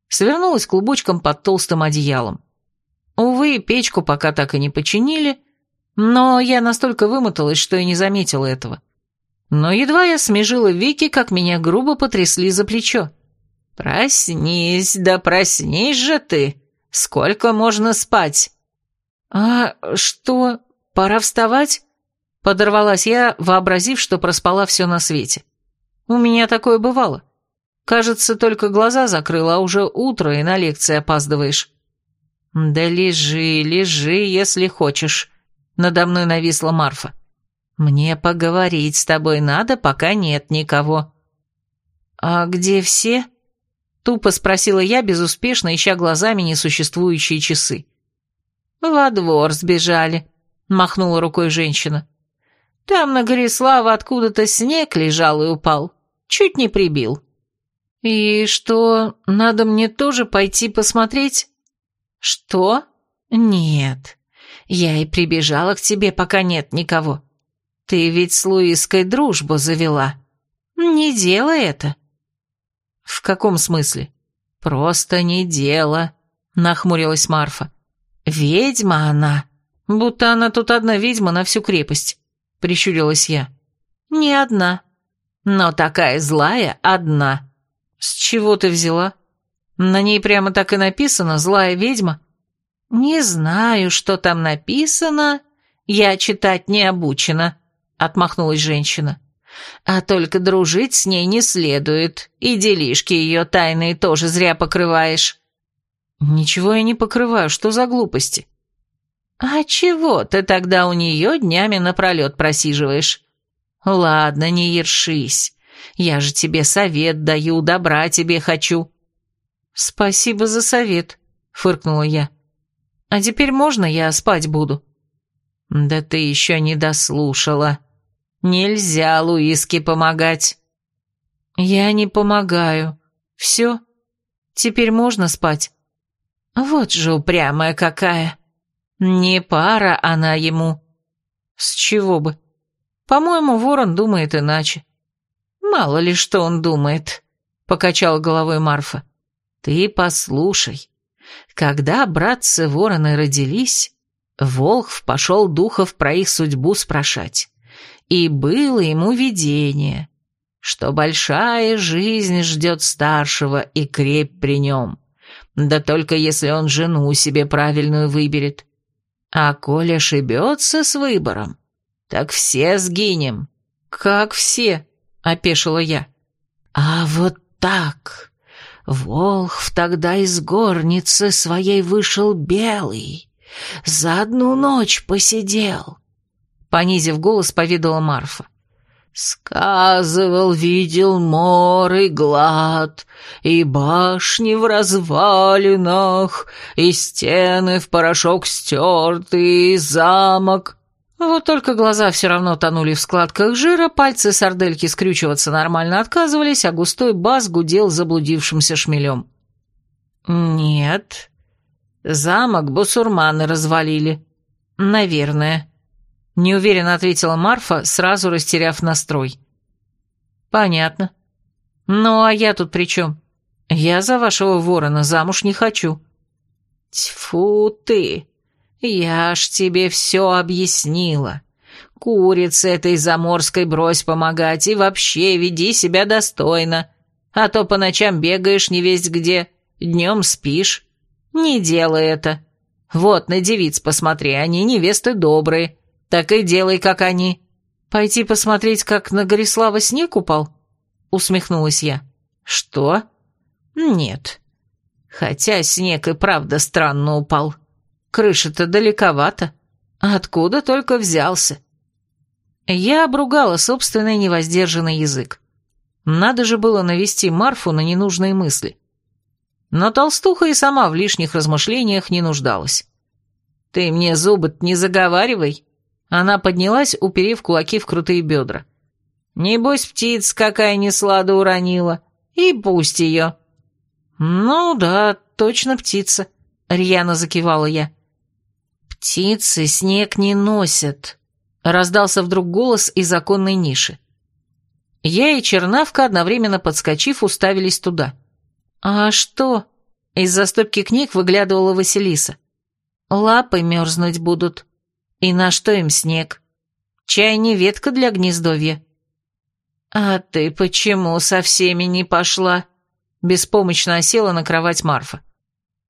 свернулась клубочком под толстым одеялом. Увы, печку пока так и не починили, но я настолько вымоталась, что и не заметила этого. Но едва я смежила веки, как меня грубо потрясли за плечо. «Проснись, да проснись же ты! Сколько можно спать?» «А что, пора вставать?» Подорвалась я, вообразив, что проспала все на свете. У меня такое бывало. Кажется, только глаза закрыла, а уже утро, и на лекции опаздываешь. Да лежи, лежи, если хочешь. Надо мной нависла Марфа. Мне поговорить с тобой надо, пока нет никого. А где все? Тупо спросила я, безуспешно ища глазами несуществующие часы. «Во двор сбежали», — махнула рукой женщина. Там на Горислава откуда-то снег лежал и упал. Чуть не прибил. И что, надо мне тоже пойти посмотреть? Что? Нет. Я и прибежала к тебе, пока нет никого. Ты ведь с Луиской дружбу завела. Не делай это. В каком смысле? Просто не дело, нахмурилась Марфа. Ведьма она. Будто она тут одна ведьма на всю крепость. — прищурилась я. «Не одна. Но такая злая одна». «С чего ты взяла? На ней прямо так и написано «злая ведьма». «Не знаю, что там написано. Я читать не обучена», — отмахнулась женщина. «А только дружить с ней не следует, и делишки ее тайные тоже зря покрываешь». «Ничего я не покрываю, что за глупости?» «А чего ты тогда у нее днями напролет просиживаешь? Ладно, не ершись. Я же тебе совет даю, добра тебе хочу». «Спасибо за совет», — фыркнула я. «А теперь можно я спать буду?» «Да ты еще не дослушала. Нельзя Луиске помогать». «Я не помогаю. Все? Теперь можно спать?» «Вот же упрямая какая!» Не пара она ему. С чего бы? По-моему, ворон думает иначе. Мало ли что он думает, покачала головой Марфа. Ты послушай. Когда братцы-вороны родились, Волхв пошел духов про их судьбу спрашать. И было ему видение, что большая жизнь ждет старшего и крепь при нем. Да только если он жену себе правильную выберет. А коль ошибется с выбором, так все сгинем. Как все? Опешила я. А вот так. Волхв тогда из горницы своей вышел белый. За одну ночь посидел. Понизив голос, поведала Марфа. Сказывал, видел мор и глад, и башни в развалинах, и стены в порошок стерты, и замок. Вот только глаза все равно тонули в складках жира, пальцы сардельки скрючиваться нормально отказывались, а густой бас гудел заблудившимся шмелем. «Нет, замок бусурманы развалили. Наверное», неуверенно ответила Марфа, сразу растеряв настрой. Понятно. Ну, а я тут при чем? Я за вашего ворона замуж не хочу. Тьфу ты! Я ж тебе все объяснила. Курице этой заморской брось помогать и вообще веди себя достойно, а то по ночам бегаешь не весть где, днем спишь. Не делай это. Вот на девиц посмотри, они невесты добрые, так и делай, как они. Пойти посмотреть, как на Горислава снег упал? Усмехнулась я. Что? Нет. Хотя снег и правда странно упал. Крыша-то далековато. Откуда только взялся? Я обругала собственный невоздержанный язык. Надо же было навести Марфу на ненужные мысли. Но толстуха и сама в лишних размышлениях не нуждалась. «Ты мне зубы не заговаривай!» Она поднялась, уперев кулаки в крутые бедра. «Небось, птиц какая неслада уронила, и пусть ее». «Ну да, точно птица», — рьяно закивала я. «Птицы снег не носят», Раздался вдруг голос из законной ниши. Я и Чернавка, одновременно подскочив, уставились туда. «А что?» Из-за стопки книг выглядывала Василиса. «Лапы мерзнуть будут. И на что им снег? Чай не ветка для гнездовья». «А ты почему со всеми не пошла?» Беспомощно осела на кровать Марфа.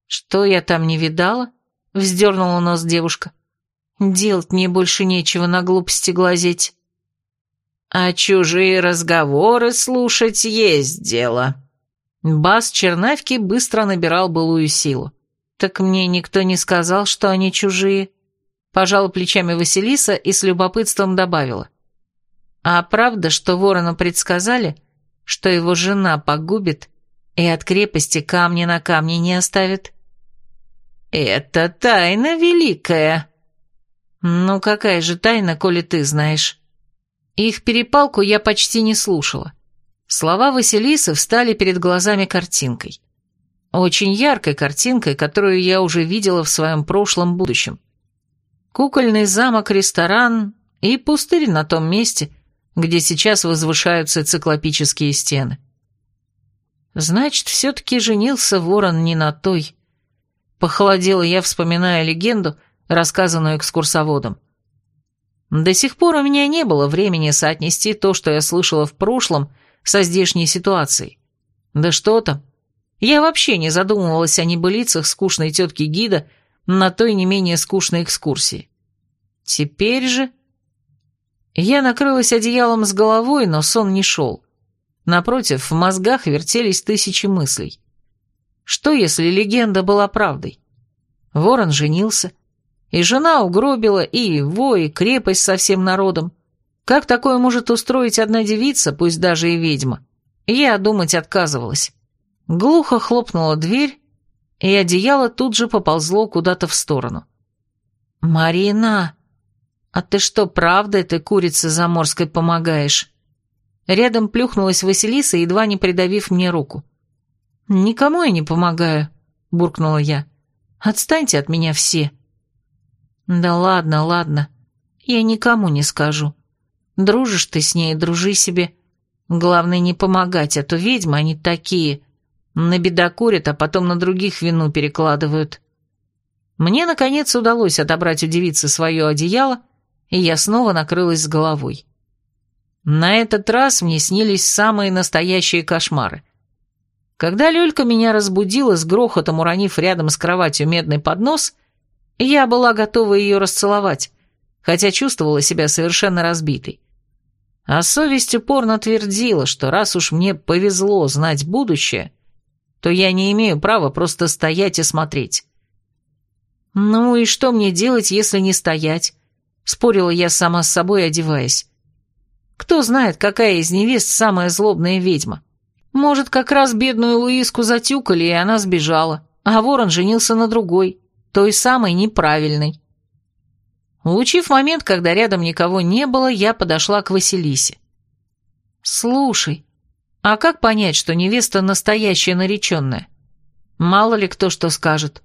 «Что я там не видала?» — вздернула нос девушка. Делать мне больше нечего на глупости глазеть. А чужие разговоры слушать есть дело. Бас Чернавки быстро набирал былую силу. Так мне никто не сказал, что они чужие. Пожала плечами Василиса и с любопытством добавила. А правда, что ворону предсказали, что его жена погубит и от крепости камня на камне не оставит? «Это тайна великая», «Ну какая же тайна, коли ты знаешь?» Их перепалку я почти не слушала. Слова Василисы встали перед глазами картинкой. Очень яркой картинкой, которую я уже видела в своем прошлом будущем. Кукольный замок-ресторан и пустырь на том месте, где сейчас возвышаются циклопические стены. Значит, все-таки женился ворон не на той. Похолодела я, вспоминая легенду, рассказанную экскурсоводом. До сих пор у меня не было времени соотнести то, что я слышала в прошлом, со здешней ситуацией. Да что там. Я вообще не задумывалась о небылицах скучной тетки гида на той не менее скучной экскурсии. Теперь же... Я накрылась одеялом с головой, но сон не шел. Напротив, в мозгах вертелись тысячи мыслей. Что, если легенда была правдой? Ворон женился, и жена угробила и его, и крепость со всем народом. Как такое может устроить одна девица, пусть даже и ведьма? Я думать отказывалась. Глухо хлопнула дверь, и одеяло тут же поползло куда-то в сторону. «Марина, а ты что, правда этой курице заморской помогаешь?» Рядом плюхнулась Василиса, едва не придавив мне руку. «Никому я не помогаю», — буркнула я. «Отстаньте от меня все». «Да ладно, ладно. Я никому не скажу. Дружишь ты с ней, дружи себе. Главное не помогать, а то ведьмы они такие. Набедокурят, а потом на других вину перекладывают». Мне, наконец, удалось отобрать у девицы свое одеяло, и я снова накрылась с головой. На этот раз мне снились самые настоящие кошмары. Когда Люлька меня разбудила, с грохотом уронив рядом с кроватью медный поднос — я была готова ее расцеловать, хотя чувствовала себя совершенно разбитой. А совесть упорно твердила, что раз уж мне повезло знать будущее, то я не имею права просто стоять и смотреть. «Ну и что мне делать, если не стоять?» — спорила я сама с собой, одеваясь. «Кто знает, какая из невест самая злобная ведьма? Может, как раз бедную Луиску затюкали, и она сбежала, а ворон женился на другой той самой неправильной. Улучив момент, когда рядом никого не было, я подошла к Василисе. «Слушай, а как понять, что невеста настоящая нареченная? Мало ли кто что скажет».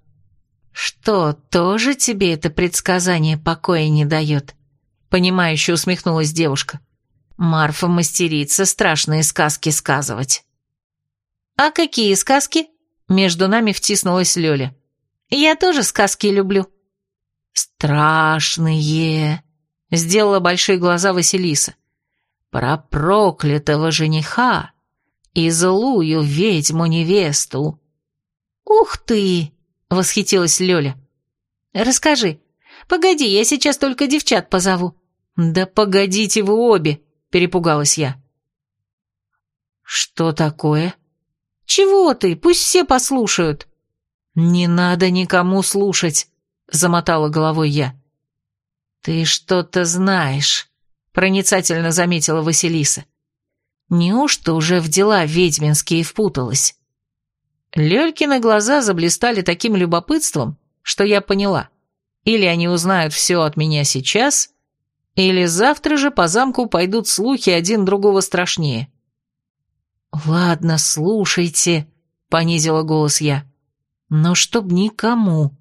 «Что, тоже тебе это предсказание покоя не дает?» Понимающе усмехнулась девушка. «Марфа мастерица страшные сказки сказывать». «А какие сказки?» Между нами втиснулась Лёля. Я тоже сказки люблю». «Страшные!» Сделала большие глаза Василиса. Про проклятого жениха и злую ведьму-невесту. «Ух ты!» — восхитилась Лёля. «Расскажи. Погоди, я сейчас только девчат позову». «Да погодите вы обе!» — перепугалась я. «Что такое?» «Чего ты? Пусть все послушают». «Не надо никому слушать», — замотала головой я. «Ты что-то знаешь», — проницательно заметила Василиса. «Неужто уже в дела ведьминские впуталась?» Лёлькины глаза заблистали таким любопытством, что я поняла. Или они узнают все от меня сейчас, или завтра же по замку пойдут слухи один другого страшнее. «Ладно, слушайте», — понизила голос я, — «но чтоб никому».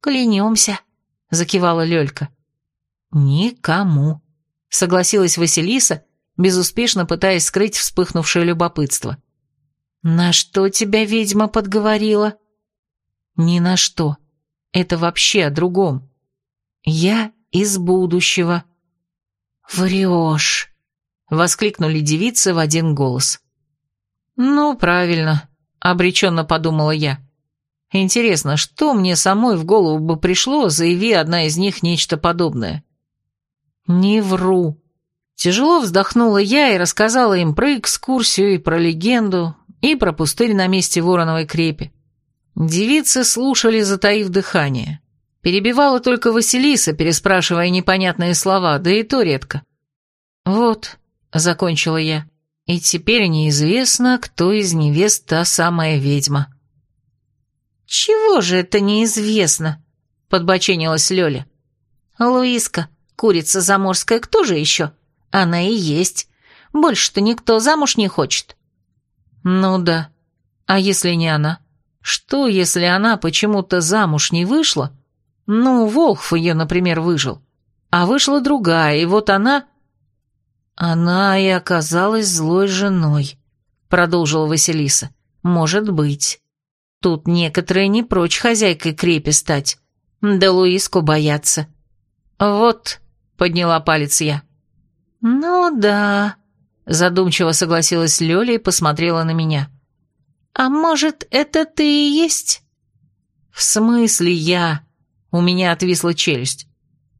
«Клянемся», — закивала Лёлька. «Никому», — согласилась Василиса, безуспешно пытаясь скрыть вспыхнувшее любопытство. «На что тебя ведьма подговорила?» «Ни на что. Это вообще о другом. Я из будущего». «Врешь», — воскликнули девицы в один голос. «Ну, правильно», — обреченно подумала я. «Интересно, что мне самой в голову бы пришло, заяви одна из них нечто подобное?» «Не вру». Тяжело вздохнула я и рассказала им про экскурсию и про легенду, и про пустырь на месте Вороновой крепи. Девицы слушали, затаив дыхание. Перебивала только Василиса, переспрашивая непонятные слова, да и то редко. «Вот», — закончила я, — «и теперь неизвестно, кто из невест та самая ведьма». «Чего же это неизвестно?» — подбоченилась Лёля. «Луиска, курица заморская, кто же еще? Она и есть. Больше-то никто замуж не хочет». «Ну да. А если не она? Что, если она почему-то замуж не вышла? Ну, Волхв ее, например, выжил. А вышла другая, и вот она...» «Она и оказалась злой женой», — продолжила Василиса. «Может быть. Тут некоторые не прочь хозяйкой крепи стать. Да Луиску боятся». «Вот», — подняла палец я. «Ну да», Задумчиво согласилась Лёля и посмотрела на меня. «А может, это ты и есть?» «В смысле я?» У меня отвисла челюсть.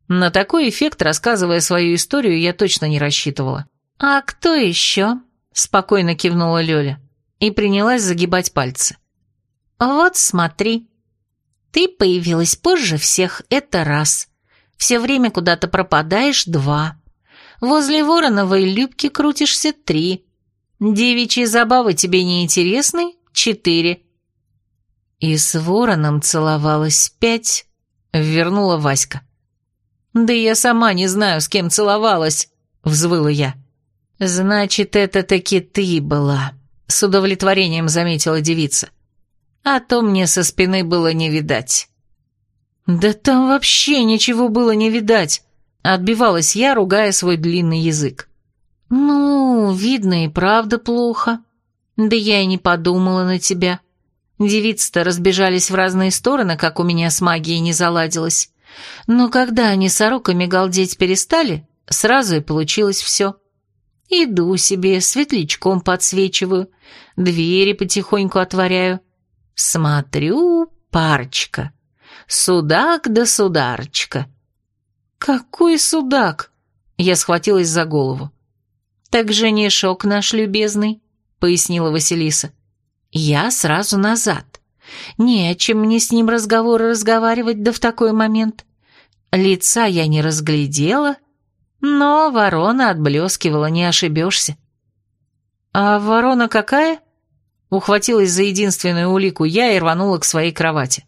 На такой эффект, рассказывая свою историю, я точно не рассчитывала. «А кто еще?» – спокойно кивнула Лёля и принялась загибать пальцы. «Вот смотри. Ты появилась позже всех, это раз. Все время куда-то пропадаешь, два. Возле Вороновой Любки крутишься три. Девичьи забавы тебе не интересны? Четыре. И с Вороном целовалась пять, вернула Васька. Да я сама не знаю, с кем целовалась, взвыла я. Значит, это таки ты была, с удовлетворением заметила девица. А то мне со спины было не видать. Да там вообще ничего было не видать. Отбивалась я, ругая свой длинный язык. «Ну, видно и правда плохо. Да я и не подумала на тебя. Девицы-то разбежались в разные стороны, как у меня с магией не заладилось. Но когда они сороками галдеть перестали, сразу и получилось все. Иду себе, светлячком подсвечиваю, двери потихоньку отворяю. Смотрю, парочка. Судак да сударочка. «Какой судак?» Я схватилась за голову. «Так женишок наш любезный», — пояснила Василиса. «Я сразу назад. Не о чем мне с ним разговоры разговаривать, да в такой момент. Лица я не разглядела, но ворона отблескивала, не ошибешься». «А ворона какая?» Ухватилась за единственную улику я и рванула к своей кровати.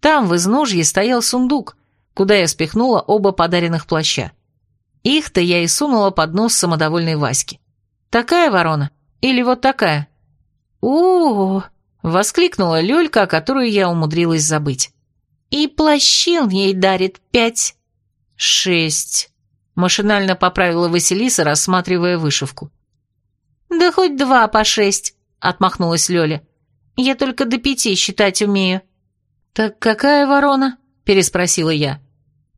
Там в изножье стоял сундук, куда я спихнула оба подаренных плаща. Их-то я и сунула под нос самодовольной Васьки. «Такая ворона? Или вот такая?» «О-о-о!» — воскликнула Лёлька, которую я умудрилась забыть. «И плащи он ей дарит пять». «Шесть», — машинально поправила Василиса, рассматривая вышивку. «Да хоть два по шесть», — отмахнулась Лёля. «Я только до пяти считать умею». «Так какая ворона?» – переспросила я.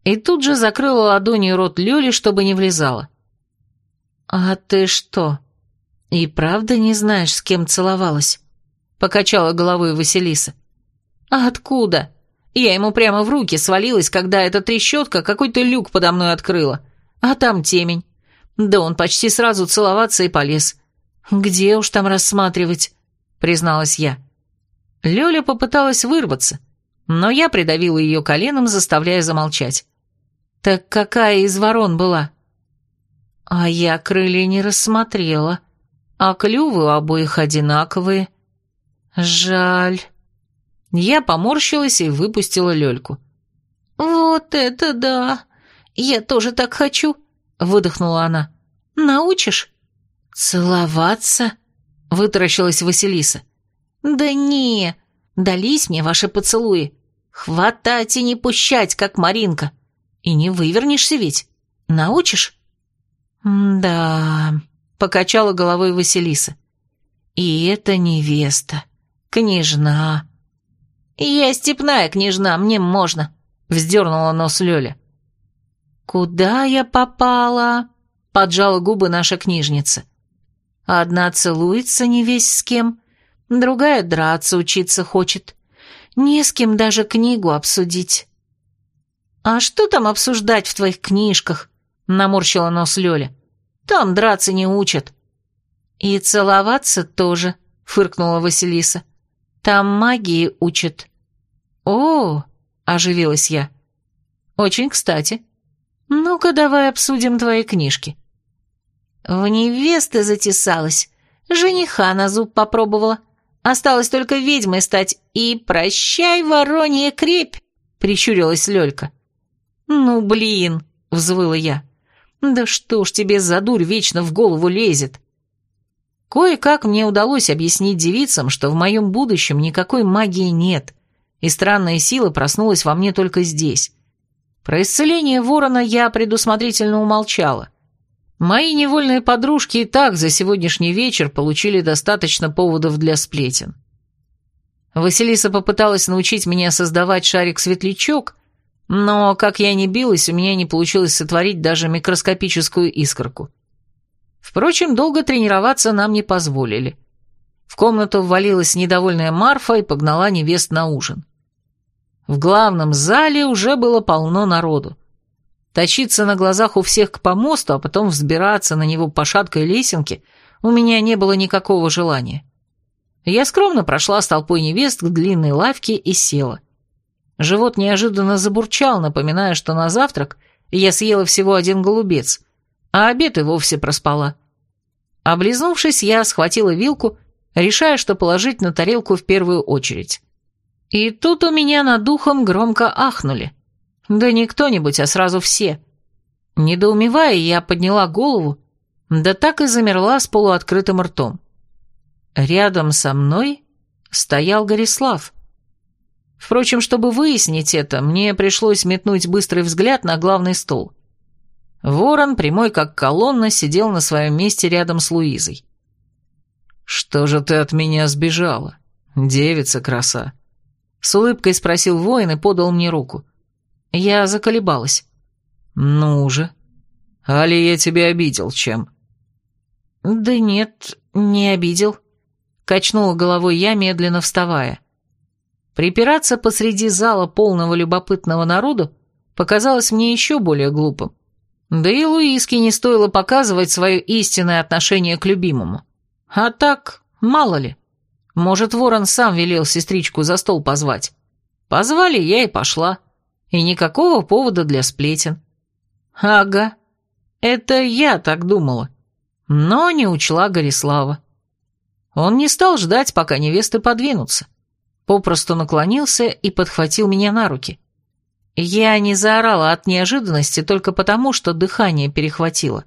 и тут же закрыла ладонью рот Лёли, чтобы не влезала. «А ты что, и правда не знаешь, с кем целовалась?» — покачала головой Василиса. «А откуда? Я ему прямо в руки свалилась, когда эта трещотка какой-то люк подо мной открыла, а там темень. Да он почти сразу целоваться и полез. Где уж там рассматривать?» — призналась я. Лёля попыталась вырваться, но я придавила ее коленом, заставляя замолчать. «Так какая из ворон была?» «А я крылья не рассмотрела, а клювы у обоих одинаковые. Жаль». Я поморщилась и выпустила Лёльку. «Вот это да! Я тоже так хочу!» — выдохнула она. «Научишь?» «Целоваться?» — вытаращилась Василиса. «Да не, дались мне ваши поцелуи. Хватать и не пущать, как Маринка. И не вывернешься ведь. Научишь?» «Да», — покачала головой Василиса. «И это невеста, княжна». «Я степная княжна, мне можно», — вздернула нос Лёля. «Куда я попала?» — поджала губы наша книжница. «Одна целуется не весь с кем, другая драться учиться хочет. Не с кем даже книгу обсудить». «А что там обсуждать в твоих книжках?» — наморщила нос Лёля. «Там драться не учат». «И целоваться тоже», — фыркнула Василиса. «Там магии учат». «О!» — оживилась я. «Очень кстати. Ну-ка, давай обсудим твои книжки». В невесты затесалась, жениха на зуб попробовала. Осталось только ведьмой стать, и прощай, воронья крепь, прищурилась Лёлька. «Ну, блин!» — взвыла я. «Да что ж тебе за дурь вечно в голову лезет?» Кое-как мне удалось объяснить девицам, что в моем будущем никакой магии нет, и странная сила проснулась во мне только здесь. Про исцеление ворона я предусмотрительно умолчала. Мои невольные подружки и так за сегодняшний вечер получили достаточно поводов для сплетен. Василиса попыталась научить меня создавать шарик-светлячок, но, как я ни билась, у меня не получилось сотворить даже микроскопическую искорку. Впрочем, долго тренироваться нам не позволили. В комнату ввалилась недовольная Марфа и погнала невест на ужин. В главном зале уже было полно народу. Точиться на глазах у всех к помосту, а потом взбираться на него по шаткой лесенке у меня не было никакого желания. Я скромно прошла с толпой невест к длинной лавке и села. Живот неожиданно забурчал, напоминая, что на завтрак я съела всего один голубец, а обед и вовсе проспала. Облизнувшись, я схватила вилку, решая, что положить на тарелку в первую очередь. И тут у меня над духом громко ахнули. Да не кто-нибудь, а сразу все. Недоумевая, я подняла голову, да так и замерла с полуоткрытым ртом. Рядом со мной стоял Горислав. Впрочем, чтобы выяснить это, мне пришлось метнуть быстрый взгляд на главный стол. Ворон, прямой как колонна, сидел на своем месте рядом с Луизой. «Что же ты от меня сбежала, девица краса?» С улыбкой спросил воин и подал мне руку. Я заколебалась. «Ну же, Али я тебя обидел чем?» «Да нет, не обидел», — качнула головой я, медленно вставая. Припираться посреди зала полного любопытного народу показалось мне еще более глупым. Да и Луиске не стоило показывать свое истинное отношение к любимому. А так, мало ли. Может, ворон сам велел сестричку за стол позвать. Позвали, я и пошла. И никакого повода для сплетен. Ага, это я так думала. Но не учла Горислава. Он не стал ждать, пока невесты подвинутся попросту наклонился и подхватил меня на руки. Я не заорала от неожиданности только потому, что дыхание перехватило.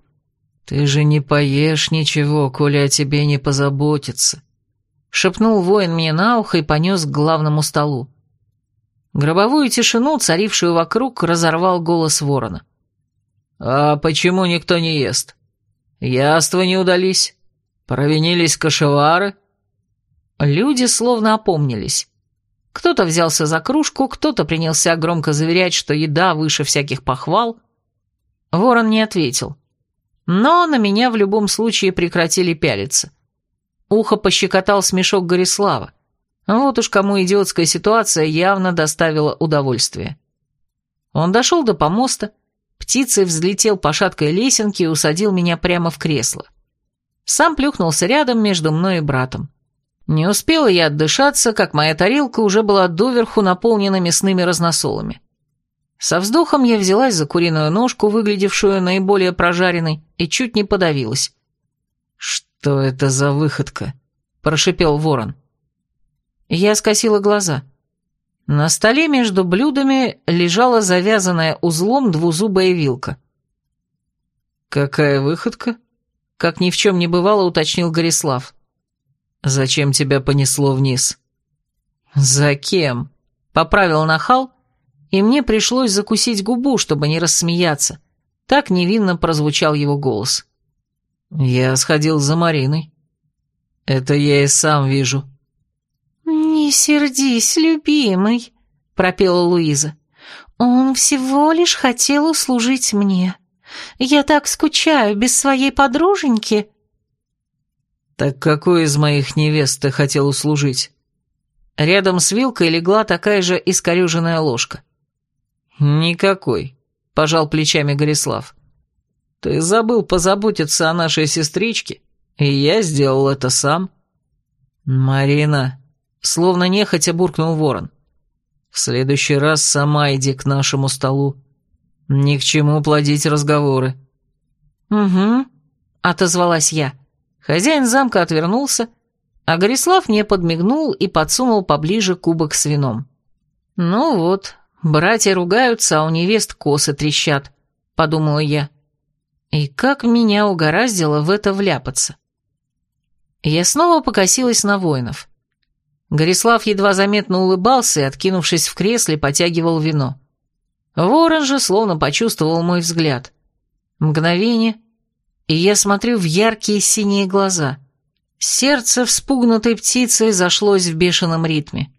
«Ты же не поешь ничего, коли о тебе не позаботиться», — шепнул воин мне на ухо и понес к главному столу. Гробовую тишину, царившую вокруг, разорвал голос ворона. «А почему никто не ест? Яства не удались? Провинились кошевары?» Люди словно опомнились. Кто-то взялся за кружку, кто-то принялся громко заверять, что еда выше всяких похвал. Ворон не ответил. Но на меня в любом случае прекратили пялиться. Ухо пощекотал смешок Горислава. Вот уж кому идиотская ситуация явно доставила удовольствие. Он дошел до помоста, птицей взлетел по шаткой лесенке и усадил меня прямо в кресло. Сам плюхнулся рядом между мной и братом. Не успела я отдышаться, как моя тарелка уже была доверху наполнена мясными разносолами. Со вздохом я взялась за куриную ножку, выглядевшую наиболее прожаренной, и чуть не подавилась. «Что это за выходка?» – прошипел ворон. Я скосила глаза. На столе между блюдами лежала завязанная узлом двузубая вилка. «Какая выходка?» – как ни в чем не бывало, уточнил Горислав. «Зачем тебя понесло вниз?» «За кем?» — поправил нахал, и мне пришлось закусить губу, чтобы не рассмеяться. Так невинно прозвучал его голос. «Я сходил за Мариной. Это я и сам вижу». «Не сердись, любимый», — пропела Луиза. «Он всего лишь хотел услужить мне. Я так скучаю без своей подруженьки». «Так какой из моих невест ты хотел услужить?» Рядом с вилкой легла такая же искорюженная ложка. «Никакой», — пожал плечами Горислав. «Ты забыл позаботиться о нашей сестричке, и я сделал это сам». «Марина», — словно нехотя буркнул ворон, — «в следующий раз сама иди к нашему столу. Ни к чему плодить разговоры». «Угу», — отозвалась я. Хозяин замка отвернулся, а Горислав мне подмигнул и подсунул поближе кубок с вином. «Ну вот, братья ругаются, а у невест косы трещат», — подумала я. И как меня угораздило в это вляпаться. Я снова покосилась на воинов. Горислав едва заметно улыбался и, откинувшись в кресле, потягивал вино. Ворон же словно почувствовал мой взгляд. Мгновение, и я смотрю в яркие синие глаза. Сердце вспугнутой птицы зашлось в бешеном ритме.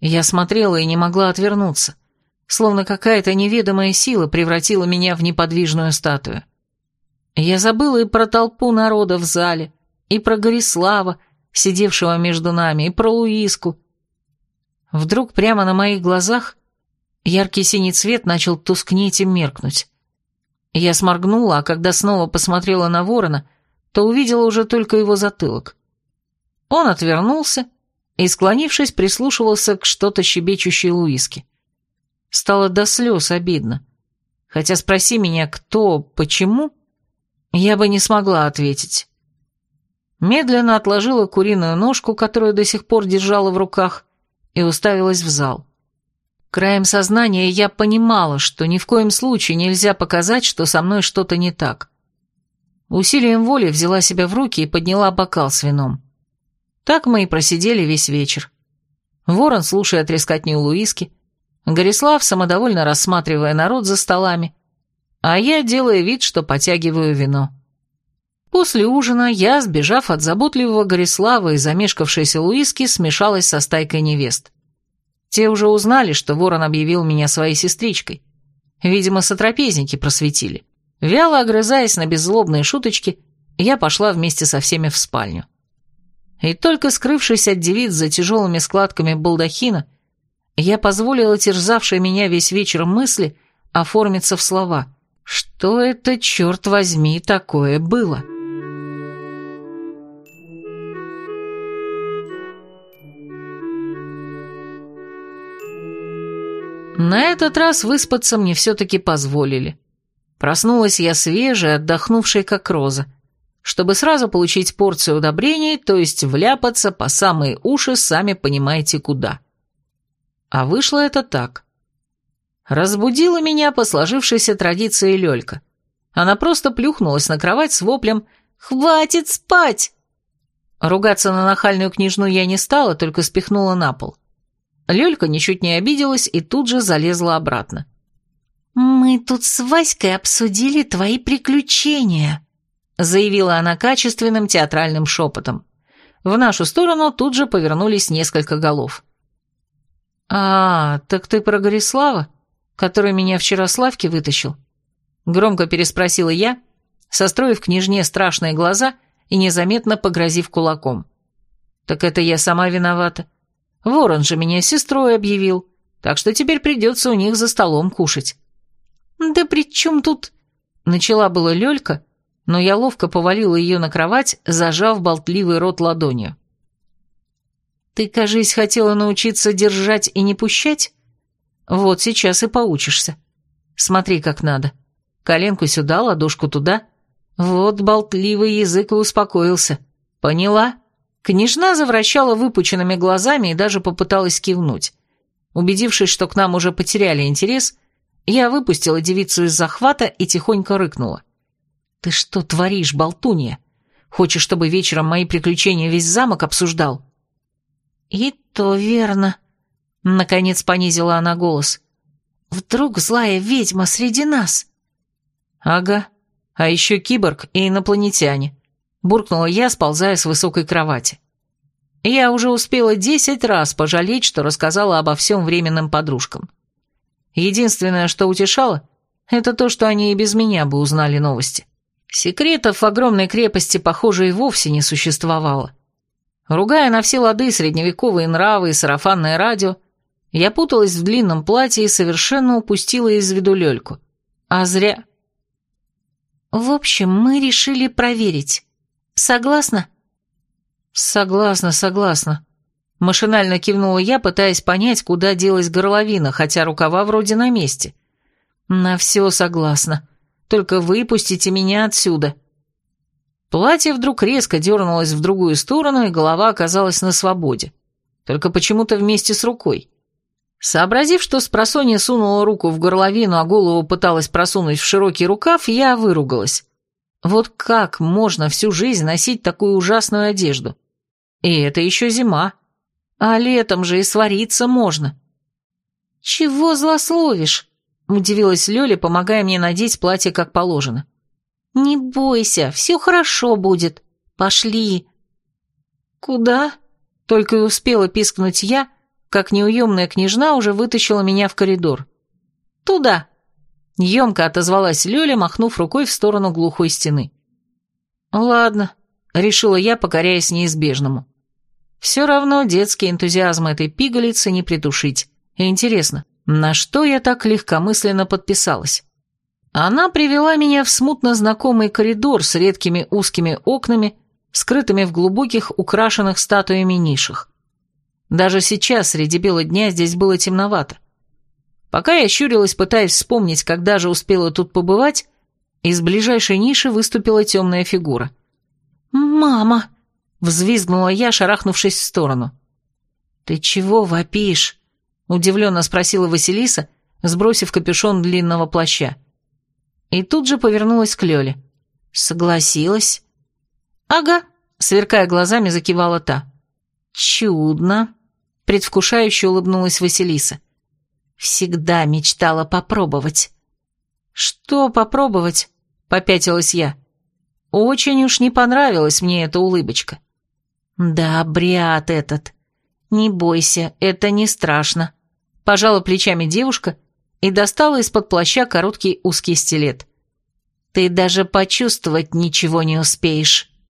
Я смотрела и не могла отвернуться, словно какая-то неведомая сила превратила меня в неподвижную статую. Я забыла и про толпу народа в зале, и про Горислава, сидевшего между нами, и про Луиску. Вдруг прямо на моих глазах яркий синий цвет начал тускнеть и меркнуть. Я сморгнула, а когда снова посмотрела на ворона, то увидела уже только его затылок. Он отвернулся и, склонившись, прислушивался к что-то щебечущей Луиске. Стало до слез обидно. Хотя спроси меня, кто, почему, я бы не смогла ответить. Медленно отложила куриную ножку, которую до сих пор держала в руках, и уставилась в зал. Краем сознания я понимала, что ни в коем случае нельзя показать, что со мной что-то не так. Усилием воли взяла себя в руки и подняла бокал с вином. Так мы и просидели весь вечер. Ворон, слушая трескотню Луиски, Горислав, самодовольно рассматривая народ за столами, а я делая вид, что потягиваю вино. После ужина я, сбежав от заботливого Горислава и замешкавшейся Луиски, смешалась со стайкой невест. Те уже узнали, что ворон объявил меня своей сестричкой. Видимо, сотрапезники просветили. Вяло огрызаясь на беззлобные шуточки, я пошла вместе со всеми в спальню. И только скрывшись от девиц за тяжелыми складками балдахина, я позволила терзавшей меня весь вечер мысли оформиться в слова. Что это, черт возьми, такое было?» На этот раз выспаться мне все-таки позволили. Проснулась я свежей, отдохнувшей как роза, чтобы сразу получить порцию удобрений, то есть вляпаться по самые уши, сами понимаете куда. А вышло это так. Разбудила меня по сложившейся традиции Лёлька. Она просто плюхнулась на кровать с воплем «Хватит спать!». Ругаться на нахальную княжну я не стала, только спихнула на пол. Лёлька ничуть не обиделась и тут же залезла обратно. «Мы тут с Васькой обсудили твои приключения», заявила она качественным театральным шепотом. В нашу сторону тут же повернулись несколько голов. «А, так ты про Горислава, который меня вчера Славки вытащил?» Громко переспросила я, состроив княжне страшные глаза и незаметно погрозив кулаком. «Так это я сама виновата. Ворон же меня сестрой объявил, так что теперь придется у них за столом кушать». «Да при чем тут...» Начала была Лёлька, но я ловко повалила ее на кровать, зажав болтливый рот ладонью. «Ты, кажись, хотела научиться держать и не пущать? Вот сейчас и поучишься. Смотри, как надо. Коленку сюда, ладошку туда. Вот болтливый язык и успокоился. Поняла?» Княжна завращала выпученными глазами и даже попыталась кивнуть. Убедившись, что к нам уже потеряли интерес, я выпустила девицу из захвата и тихонько рыкнула. «Ты что творишь, болтунья? Хочешь, чтобы вечером мои приключения весь замок обсуждал?» «И то верно», — наконец понизила она голос. «Вдруг злая ведьма среди нас?» «Ага, а еще киборг и инопланетяне», — буркнула я, сползая с высокой кровати. Я уже успела десять раз пожалеть, что рассказала обо всем временным подружкам. Единственное, что утешало, это то, что они и без меня бы узнали новости. Секретов в огромной крепости, похоже, и вовсе не существовало. Ругая на все лады средневековые нравы и сарафанное радио, я путалась в длинном платье и совершенно упустила из виду Лёльку. А зря. В общем, мы решили проверить. Согласна? Согласна, согласна. Машинально кивнула я, пытаясь понять, куда делась горловина, хотя рукава вроде на месте. На все согласна. Только выпустите меня отсюда. Платье вдруг резко дернулось в другую сторону, и голова оказалась на свободе. Только почему-то вместе с рукой. Сообразив, что спросонья сунула руку в горловину, а голову пыталась просунуть в широкий рукав, я выругалась. Вот как можно всю жизнь носить такую ужасную одежду? И это еще зима. А летом же и свариться можно. «Чего злословишь?» — удивилась Лёля, помогая мне надеть платье как положено. «Не бойся, все хорошо будет. Пошли». «Куда?» — только и успела пискнуть я, как неуемная княжна уже вытащила меня в коридор. «Туда!» — емко отозвалась Лёля, махнув рукой в сторону глухой стены. «Ладно», — решила я, покоряясь неизбежному. «Все равно детский энтузиазм этой пигалицы не притушить. Интересно, на что я так легкомысленно подписалась?» Она привела меня в смутно знакомый коридор с редкими узкими окнами, скрытыми в глубоких, украшенных статуями нишах. Даже сейчас, среди бела дня, здесь было темновато. Пока я щурилась, пытаясь вспомнить, когда же успела тут побывать, из ближайшей ниши выступила темная фигура. «Мама!» — взвизгнула я, шарахнувшись в сторону. «Ты чего вопишь?» — удивленно спросила Василиса, сбросив капюшон длинного плаща и тут же повернулась к Лёле. «Согласилась?» «Ага», — сверкая глазами, закивала та. «Чудно», — предвкушающе улыбнулась Василиса. «Всегда мечтала попробовать». «Что попробовать?» — попятилась я. Очень уж не понравилась мне эта улыбочка. «Да, обряд этот. Не бойся, это не страшно», — пожала плечами девушка и достала из-под плаща короткий узкий стилет. «Ты даже почувствовать ничего не успеешь».